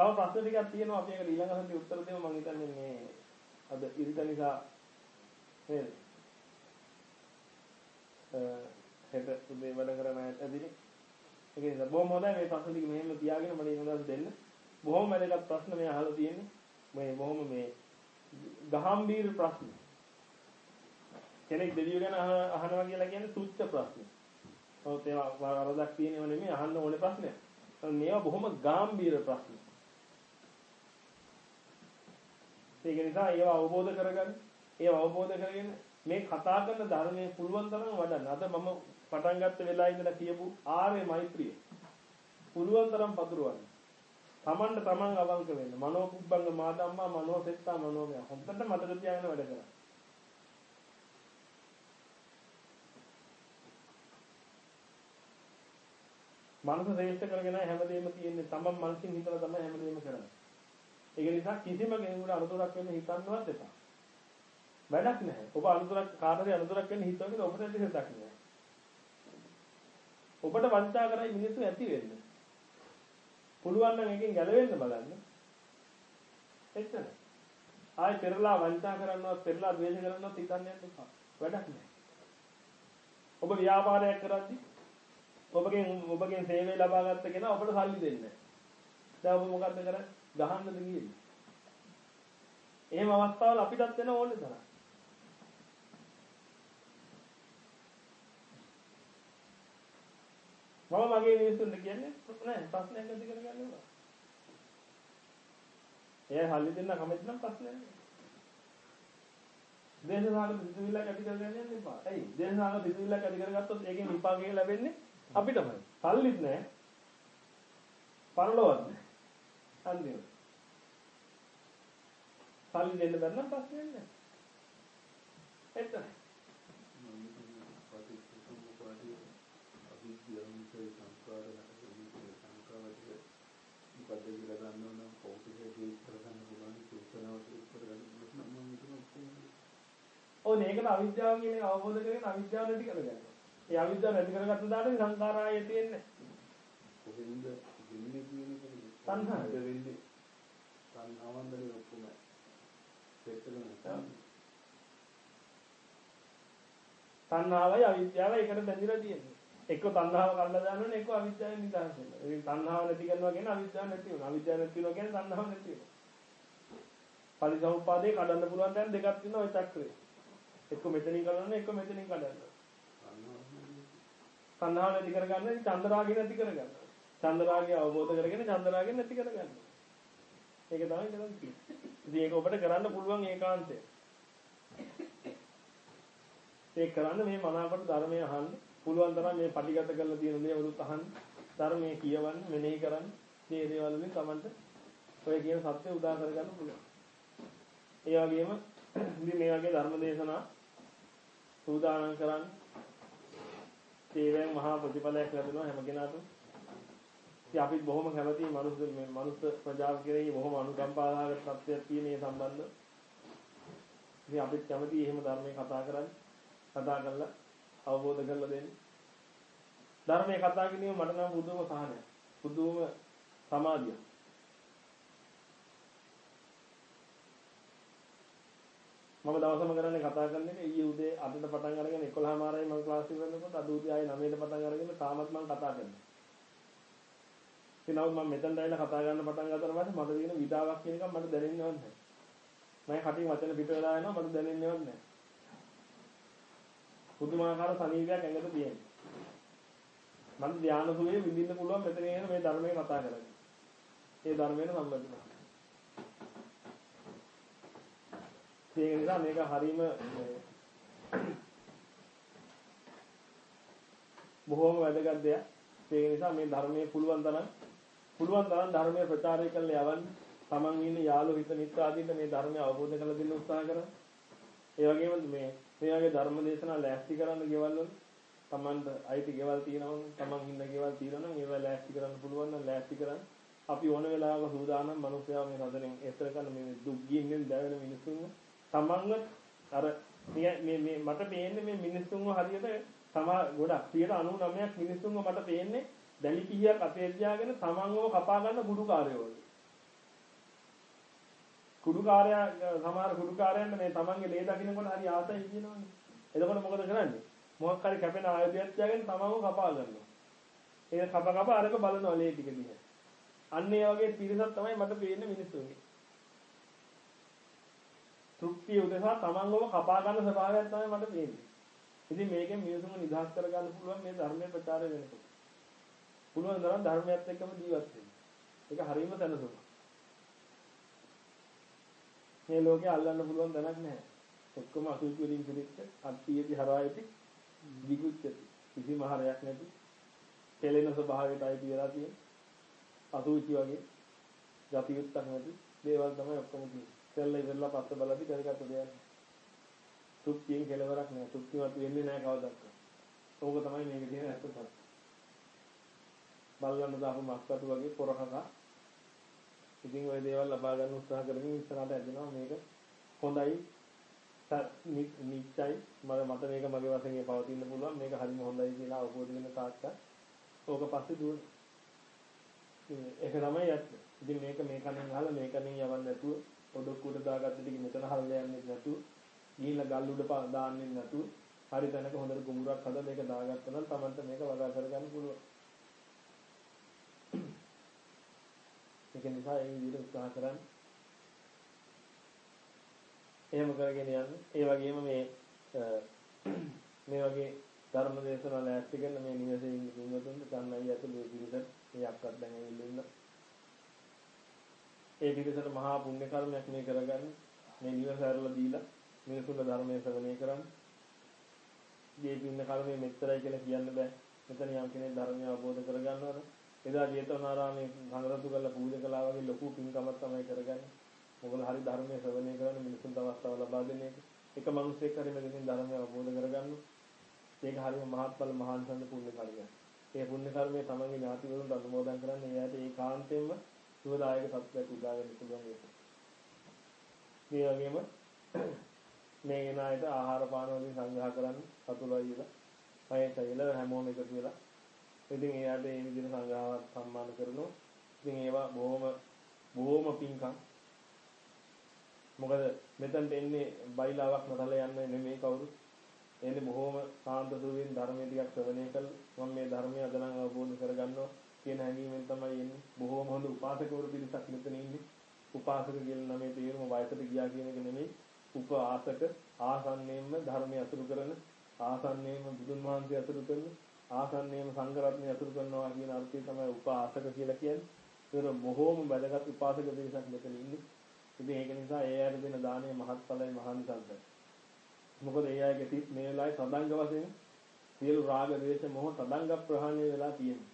තව ප්‍රශ්න ටිකක් තියෙනවා අපි ඒකට ඊළඟ සතියේ උත්තර දෙමු මම හිතන්නේ මේ අද ඉරිද නිසා නේද? හෙට උදේ වැඩ කරන අයට ඇදිනේ. ඒක නිසා බොහොම හොඳයි මේ ප්‍රශ්න ටික මෙහෙම තියාගෙන මට ඉන්නදාස් දෙන්න. බොහොම වැදගත් ප්‍රශ්න මේ අහලා තියෙන්නේ. මේ බොහොම මේ ගහම්බීර ප්‍රශ්න. කෙනෙක් දෙවියෝ ගැන අහනවා කියලා කියන්නේ තුච්ච ප්‍රශ්න. ඔව් ඒවා වරදක් තියෙනව නෙමෙයි අහන්න ඕනේ ප්‍රශ්නයක්. මේවා බොහොම ගැඹීර ප්‍රශ්න. ඒක නිසා ඒවා අවබෝධ කරගන්න, ඒවා අවබෝධ කරගෙන මේ කතා කරන ධර්මයේ පුළුවන් තරම් වඩන්න. අද මම පටන් ගත්ත වෙලාව ඉඳලා කියපු ආර්ය මෛත්‍රිය. පුළුවන් තරම් පතුරවන්න. තමන්ට තමන් අවංක වෙන්න. මනෝ පුබ්බංග මාදම්මා මනෝ සෙත්තා මනෝමය. හොඳට මතක තියාගෙන වැඩ කරන්න. මනස ශ්‍රේෂ්ඨ කරගෙන හැමදේම තියෙන්නේ තමන් මනසින් හිතලා තමයි හැමදේම කරන්නේ. ඒක නිසා කිසිම කෙනෙකුට අනුතරක් වෙන්න හිතන්නවත් එපා. වැඩක් නැහැ. ඔබ අනුතරක් කාටද අනුතරක් වෙන්න හිතුවද ඔබට ඇති හිතක් නෑ. ඔබට වංචා කරයි මිනිස්සු ඇති වෙන්න. පුළුවන් නම් එකෙන් ගැලවෙන්න බලන්න. එච්චර. ආයි පෙරලා වංචා කරන්නවත් පෙරලා ද්වේෂ කරන්නවත් හිතන්න යන්න එපා. වැඩක් නැහැ. ඔබ ව්‍යාපාරයක් කරද්දී ඔබගෙන් ඔබගෙන් සේවය ලබා ගත්ත කෙනා ඔබට සල්ලි දෙන්නේ දැන් ඔබ මොකද්ද කරන්නේ? ගහන්නද ගියේ? එහෙම අවස්ථාවල අපිටත් වෙන ඕනේ තරම්. මම මගේ මිනිස්සුන්ට කියන්නේ නෑ ප්‍රශ්නයක් ඇති කරගන්න ඕන. එයා හල්ලි දෙන්න කැමති නම් ප්‍රශ්නයක් නෑ. දේශනාවක පිටුවිල්ලක් ඇති කරගන්න යන්න එපා. ඇයි? දේශනාවක පිටුවිල්ලක් ඇති කරගත්තොත් ඒකෙන් විපාකය ලැබෙන්නේ අපිටමයි. සල්ලිත් නැහැ. පරලොවත් නැහැ. අන්තිමට. සල්ලි දෙන්න බැන්න ප්‍රශ්නයක් නැහැ. එතන. මොකද කියලා ගන්නවා නම් කවුරුද ඒක කරගන්න පුළුවන් සූචනාවට උත්තර ගන්න මම හිතනවා ඕනේ ඒකට අවිද්‍යාව කියන එක අවබෝධ කරගෙන අවිද්‍යාව නැති කරගන්න. ඒ අවිද්‍යාව නැති කරගත්ත දාට සංඛාරාය තියෙන්නේ. කොහෙන්ද වෙන්නේ කියන එක තණ්හාව වෙන්නේ. තණ්හාවන්දලේ ඔක්කොම පෙත්තලම තණ්හාවයි අවිද්‍යාවයි එකට බැඳිලා තියෙන්නේ. එක්ක තණ්හාව කල්ලා දානවනේ එක්ක අවිද්‍යාවෙන් නිදහස් වෙනවා. ඒ තණ්හාව නැති කරනවා කියන්නේ අවිද්‍යාව නැති වෙනවා. අවිද්‍යාව නැති වෙනවා කියන්නේ තණ්හාව නැති වෙනවා. පරිසම්පාදේ කඩන්න පුළුවන් දැන් දෙකක් තියෙනවා ওই චක්‍රේ. එක්ක මෙතනින් කඩන්න එක්ක මෙතනින් කඩන්න. තණ්හාව නැති කරගන්න චන්දරාගය නැති කරගන්න. චන්දරාගය අවබෝධ කරගෙන චන්දරාගය නැති කරගන්න. ඒක තමයි කරන්නේ. ඉතින් ඒක ඔබට කරන්න පුළුවන් ඒකාන්තය. ඒක කරන්න මේ මනාවට ධර්මය අහන්න පුළුවන් තරම් මේ පටිගත කරලා තියෙන දේවලුත් අහන්න ධර්මයේ කියවන්න මෙනෙහි කරන්න මේ දේවල් වලින් Tamanට ඔය කියන සත්‍ය උදා කරගන්න පුළුවන්. ඒ වගේම ඉතින් මේ වගේ ධර්ම දේශනා සූදානම් කරන්න ඒවෙන් මහා ප්‍රතිඵලයක් ලැබෙනවා හැම කෙනාටම. ඉතින් අපිත් බොහොම කැමතියි මනුස්ස මේ මනුස්ස ප්‍රජාව කෙරෙහි බොහොම අනුකම්පාදායක තත්ත්වයක් තියෙන මේ සම්බන්ධ. ඉතින් අපිත් කැමතියි එහෙම ධර්මයේ කතා කරන්න. කතා කරලා අවබෝධ කරලා දෙන්න. ධර්මයේ කතා කිරීම මට නම් බුදුම සහනයක්. බුදුම සමාධියක්. මම දවසම කරන්නේ කතා කරන එක ඊයේ උදේ 8ට පටන් අරගෙන 11:00මාරයි මම ක්ලාස් එක කරනකොට අද උදේ ආයේ 9ට පටන් අරගෙන තාමත් මම කතා කරනවා. ඉතින් මම මෙතනට ඇවිල්ලා කතා කරන්න පටන් ගත්තට පස්සේ මට තියෙන විඩාවක් කියන එක මට දැනෙන්නේවත් නැහැ. මම කටින් වචන පිට වෙලා යනවා මට දැනෙන්නේවත් නැහැ. පුදුමාකාර සනීපයක් ඇඟට තියෙනවා. මම ධානය සුවේ විඳින්න පුළුවන් මෙතන එන මේ ධර්මයේ කතා කරන්නේ. ඒ ධර්මයෙන් සම්බන්ධයි. ඒක නිසා මේක හරීම බොහෝම වැදගත් දෙයක්. ඒක නිසා මේ ධර්මයේ පුළුවන් තරම් පුළුවන් තරම් ධර්මයේ ප්‍රචාරය කරලා යවන්න. Taman ඉන්න යාළු හිත මිත්‍ර ආදීන්ට මේ ධර්මය අවබෝධ කරලා දෙන්න උත්සාහ කරන්න. ඒ වගේම මේ මේ වගේ ධර්ම දේශනා ලෑස්ති කරන්න ගෙවල් වල Tamanට අයිති ගෙවල් තියෙනවා Taman ඉන්න ගෙවල් තියෙනවා නම් ඒවා ලෑස්ති කරන්න පුළුවන් නම් ලෑස්ති කරන්න. අපි ඕන වෙලාවක සූදානම් මිනිස්සයා මේ හදනෙන් එතර කරන මේ දුක් ගින්නෙන් දැවෙන මිනිස්සුන්ව තමන්ව අර මේ මේ මට පේන්නේ මේ මිනිස්සුන්ව හරියට තමා ගොඩක් 99ක් මිනිස්සුන්ව මට පේන්නේ දැලි පිහියක් අතේ තියාගෙන තමන්ව කපා ගන්න කුඩුකාරයෝ වගේ. කුඩුකාරයා සමහර කුඩුකාරයන්ට මේ තමන්ගේ ලේ දකින්නකොට හරි ආසයි කියනවනේ. එතකොට මොකද කරන්නේ? මොකක් හරි කැපෙන ආයුධයක් තියාගෙන තමන්ව කපා ගන්නවා. ඒක කප කප අරක බලනවා ලේ ටික දිහා. අන්න ඒ වගේ පිරිසක් තමයි මට පේන්නේ මිනිස්සුන්ගේ. තෘප්තිය උදෙසා තමන්ගව කපා ගන්න ස්වභාවයක් තමයි මට පේන්නේ. ඉතින් මේකෙන් මිනිසුන්ව නිදහස් කරගන්න පුළුවන් මේ ධර්මයේ ප්‍රචාරය වෙනකොට. පුළුවන් තරම් ධර්මයත් එක්කම ජීවත් වෙන්න. ඒක හරීම දැනසුමක්. මේ ලෝකේ අල්ලන්න පුළුවන් දැනක් නැහැ. ඔක්කොම අසුචි වලින් පිළිච්ච අත්තියේදී හරායති විගුච්ඡති. කිසිම ආහාරයක් නැති පෙළෙන ස්වභාවයටයි කියලා තියෙන අසුචි වගේ ගතියුත්තක් නැති දේවල් තමයි ඔක්කොම තියෙන්නේ. සෙල්ල ඉවරලා පස්ස බලද්දි කරගත්ත දෙයක්. සුක්තියෙන් කෙලවරක් නෑ. සුක්තිමත් වෙන්නේ නෑ කවදාවත්. ඕක තමයි මේකේ තියෙන ඇත්ත තත්ත්වය. බලන්න දාපු මස්කටු වගේ පොරහක. ඉතින් ওই දේවල් ලබා ගන්න උත්සාහ කරමින් ඉස්සරහට ඇදෙනවා මේක හොඳයි නිච්චයි මම මට මේක මගේ වශයෙන් පවතින්න පුළුවන් මේක හරිම හොඳයි කියලා අවබෝධ වෙන තාක්ක ඕක පස්සේ දුවන ඒක තමයි ඇත්ත. ඉතින් මේක මේ කණෙන් අහලා මේ කණෙන් යවන්න නැතුව පොඩොක්කුවට දාගත්ත ටික මෙතන හරලා යන්නේ නැතුව ගිහිල්ලා ගල් උඩ දාන්නේ නැතුව හරි තැනක හොඳට කුඹුරක් හදලා මේක දාගත්තා නම් Tamanට මේක වගා කරගන්න පුළුවන්. ඒක නිසා ඒ විදිහට උත්සාහ කරන්න. එහෙම කරගෙන යන්න. ඒ වගේම මේ මේ වගේ ධර්ම දේශනා ලෑස්ති කරන මේ නිවසේ ඉන්න පින්වතුන්ට කන්නයි ඇතුළේ පිළිසත් මේ අක්කත් දැන් ඇවිල්ලා ඉන්න. ඒ පිළිසට මහා පුණ්‍ය කර්මයක් මේ කරගන්න. මේ නිවස ඇරලා දීලා මිනිසුන්ගේ ධර්මයේ ශ්‍රවණය කරන්න. මේ පින්න කර්මයේ මෙච්චරයි කියලා කියන්න බෑ. මෙතන යම් කෙනෙක් ධර්මය අවබෝධ කරගන්නවද? එදා ජේතවනාරාමේ සංඝරතු කරලා පූජා කළා වගේ ලොකු පින්කමක් තමයි කරගන්නේ. මොකද හරි ධර්මයේ ශ්‍රවණය කරන මිනිසුන්ට අවස්ථාව ලබා දෙන එක. එක මිනිසෙක් හරි මෙතනින් ධර්මය අවබෝධ කරගන්න. ඒක හරිම මහත්ඵල මහාන්සන්න පුණ්‍ය කර්මයක්. ඒ පුණ්‍ය කර්මය තමන්ගේ ඥාතිවරුන්ට අනුමෝදන් කරන්නේ එයාට ඒකාන්තයෙන්ම සුවදායක සත්‍යයක් උදා වෙන්න පුළුවන් ඒක. මේ වගේම මේ එන අයට ආහාර පාන වලින් සංග්‍රහ කරන්න සතුටුයි කියලා. පහේ තයිල හැමෝම එකතු වෙලා. ඉතින් එයාට මේ විදිහට සංග්‍රහවත් සම්මාන කරනවා. ඉතින් ඒවා බොහොම බොහොම පිංකම්. මොකද මෙතනට එන්නේ බයිලාවක් නටලා යන්නේ නෙමෙයි කවුරුත්. එන්නේ බොහොම සාන්ත සුවයෙන් ධර්මයේ ටිකක් ශ්‍රවණය කළා. මම මේ ධර්මය අද නම් අවබෝධ කරගන්නවා කියන හැඟීමෙන් තමයි එන්නේ. බොහොම හොඳ උපාසකවරු පිරිසක් මෙතන ඉන්නේ. උපාසක කියන නමේ තේරුම වයසට ගියා කියන එක නෙමෙයි. උපාසක ආසන්නයෙන්ම ධර්මය අසුරු කරන ආසන්නයෙන්ම බුදුන් වහන්සේ අසුරු කරන ආසන්නයෙන්ම සංඝ රත්නය අසුරු කරනවා කියන අර්ථය තමයි උපාසක කියලා කියන්නේ. ඒක බොහෝම වැදගත් උපාසක දෙයක් මෙතන ඉන්නේ. ඉතින් ඒක නිසා ඒ අය දෙන දාණය මහත්ඵලයි මහානිසංසයි. මොකද ඒ අයගේ තිස් මේ වෙලාවේ සඳංග වශයෙන් සියලු රාග ද්වේෂ මොහ සඳංග ප්‍රහාණය වෙලා තියෙනවා.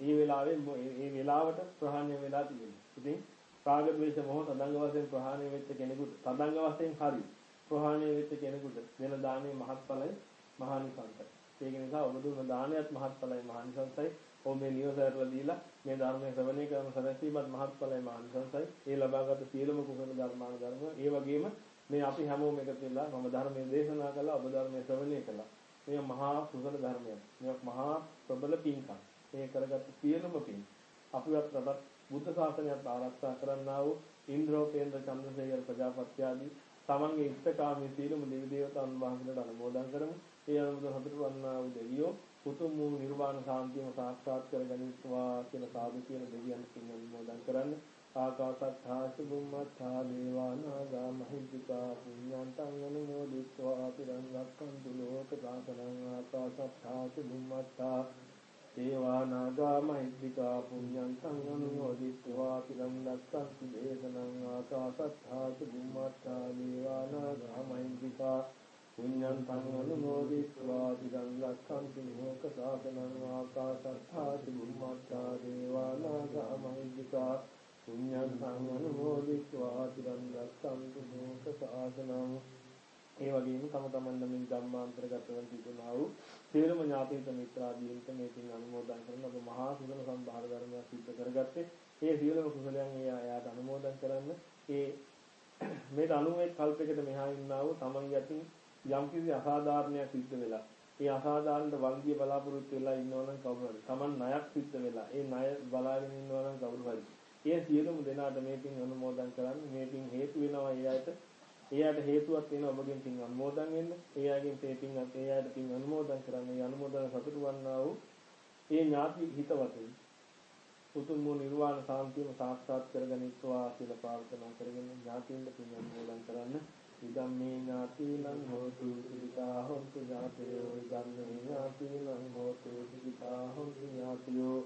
ඒ වෙලාවේ ඒ වෙලාවට ප්‍රහාණය වෙලා තියෙනවා. ඉතින් රාග ද්වේෂ මොහ සඳංග වශයෙන් ප්‍රහාණය වෙච්ච කෙනෙකුට සඳංග වශයෙන් හරි ප්‍රහාණය වෙච්ච කෙනෙකුට දෙන දාණය මහත්ඵලයි මහානිසංසයි. ඒක නිසා ඔබ දුන්න දානයත් මහත්ඵලයි මහානිසංසයි. ඔබ මේ නිවස ඇරලා දීලා මේ ධර්මයේ ශ්‍රවණය කරන සැනසීමත් මහත්ඵලයි මහානිසංසයි. ඒ ලබාගත් සියලුම කුසල ධර්මාන ධර්ම ඒ වගේම මේ අපි හැමෝම එකතු වෙලා මම ධර්මයේ දේශනා කළා ඔබ ධර්මයේ ශ්‍රවණය කළා. මේ මහා කුසල ධර්මයක්. මේක මහා ප්‍රබල පින්කම්. මේ කරගත් සියලුම පින් අපිවත් රටත් බුද්ධ ශාසනයත් ආරක්ෂා කරන්නා වූ ඉන්ද්‍රෝපේන්ද්‍ර චන්ද්‍රසේකර ප්‍රජාපති ආදී තමන්ගේ ඉෂ්ඨකාමී සීලම දෙවි දේවතාවුන් වහන්සේලාට අනුමෝදන් කරමු. ඒ අනුමත හතර වන්නා වූ දෙවියෝ උතුම් වූ නිර්වාණ සාන්තියම සාක්ෂාත් කර ගැනීමවා කියලා සාදු කියලා දෙවියන් කිනුමෝදන් කරන්නේ. ආකාසත්ථාසු බුම්මත්ථා දේවානාගා මහිද්దికා පුඤ්ඤන්තං අනුමෝදිත්වා පිරං රක්ඛන්තු ලෝක සාසනං ආකාසත්ථාසු බුම්මත්ථා දේවානාගා මහිද්దికා පුඤ්ඤන්තං අනුමෝදිත්වා පිරං රක්ඛන්තු දේශනං ආකාසත්ථාසු බුම්මත්ථා දේවානාගා මහිද්దికා පුඤ්ඤං තං අනුමෝදිत्वा දිගංගක්ඛන්ති මොක සාතනං ආකාශත්ථාති බුම්මත්තා දේවානාගා මහිද්దికා පුඤ්ඤං තං අනුමෝදිत्वा දිගංගක්ඛන්ති මොක සාතනං ඒ වගේම තම තමන්ද මේ ධම්මාන්තරගතව තිබුණා වූ තේරම ඥාතීත මිත්‍රාදීන්ට මේකින් අනුමෝදන් කරන ඔබ මහා සුදන සම්භාර ධර්මයක් සිද්ධ කරගත්තේ. ඒ සියලුම කුසලයන් ඒ ආයාත අනුමෝදන් කරන්න. ඒ මේට අනුවේ කල්පයකට මෙහා ඉන්නා වූ තමන් යටින් යම්කිසි අසාධාරණයක් සිද්ධ වෙලා ඒ අසාධාරණ වල්ගිය බලාපොරොත්තු වෙලා ඉන්නවනම් කවුරු හරි. Taman ණයක් සිද්ධ වෙලා ඒ ණය බලාගෙන ඉන්නවනම් කවුරු හරි. ඒ සියලුම දෙනාට මේ පින් අනුමෝදන් කරන්න. මේ පින් හේතු වෙනවා ඒ අයට. ඒ අයට හේතුවක් වෙනවා ඔබගෙන් පින් අනුමෝදන් වෙන්න. ඒ අයගෙන් මේ පින්වත් ඒ අයට පින් අනුමෝදන් කරන්න. ඒ අනුමෝදන සතුටු වන්නා වූ ඒ ඥාති හිතවතුන් උතුම් වූ නිර්වාණ සාන්තියම සාක්ෂාත් කරගනිත්වා කියලා ප්‍රාර්ථනා කරගෙන ඥාතීන්ට පින් අනුමෝදන් කරන්න. ඉදම්මේ ඥාතිනං හෝතු සුඛිතා හොන්තු ඥාතයෝ ඉදම්මේ ඥාතිනං හෝතු සුඛිතා හොන්තු ඥාතයෝ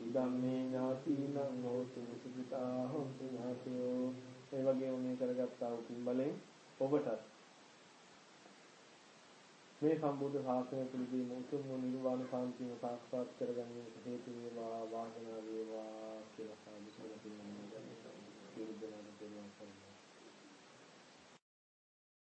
ඉදම්මේ ඥාතිනං හෝතු සුඛිතා හොන්තු ඥාතයෝ. ඒ වගේම මේ කරගත්තා වූ පින් බලෙන් ඔබට මේ සම්බුද්ධ ශාසනය තුළදී මුතුන් නිර්වාණ සාන්තිය සාක්ෂාත් කරගන්නට හේතු වේවා වාසනාව වේවා කියලා සාදු කරලා පින්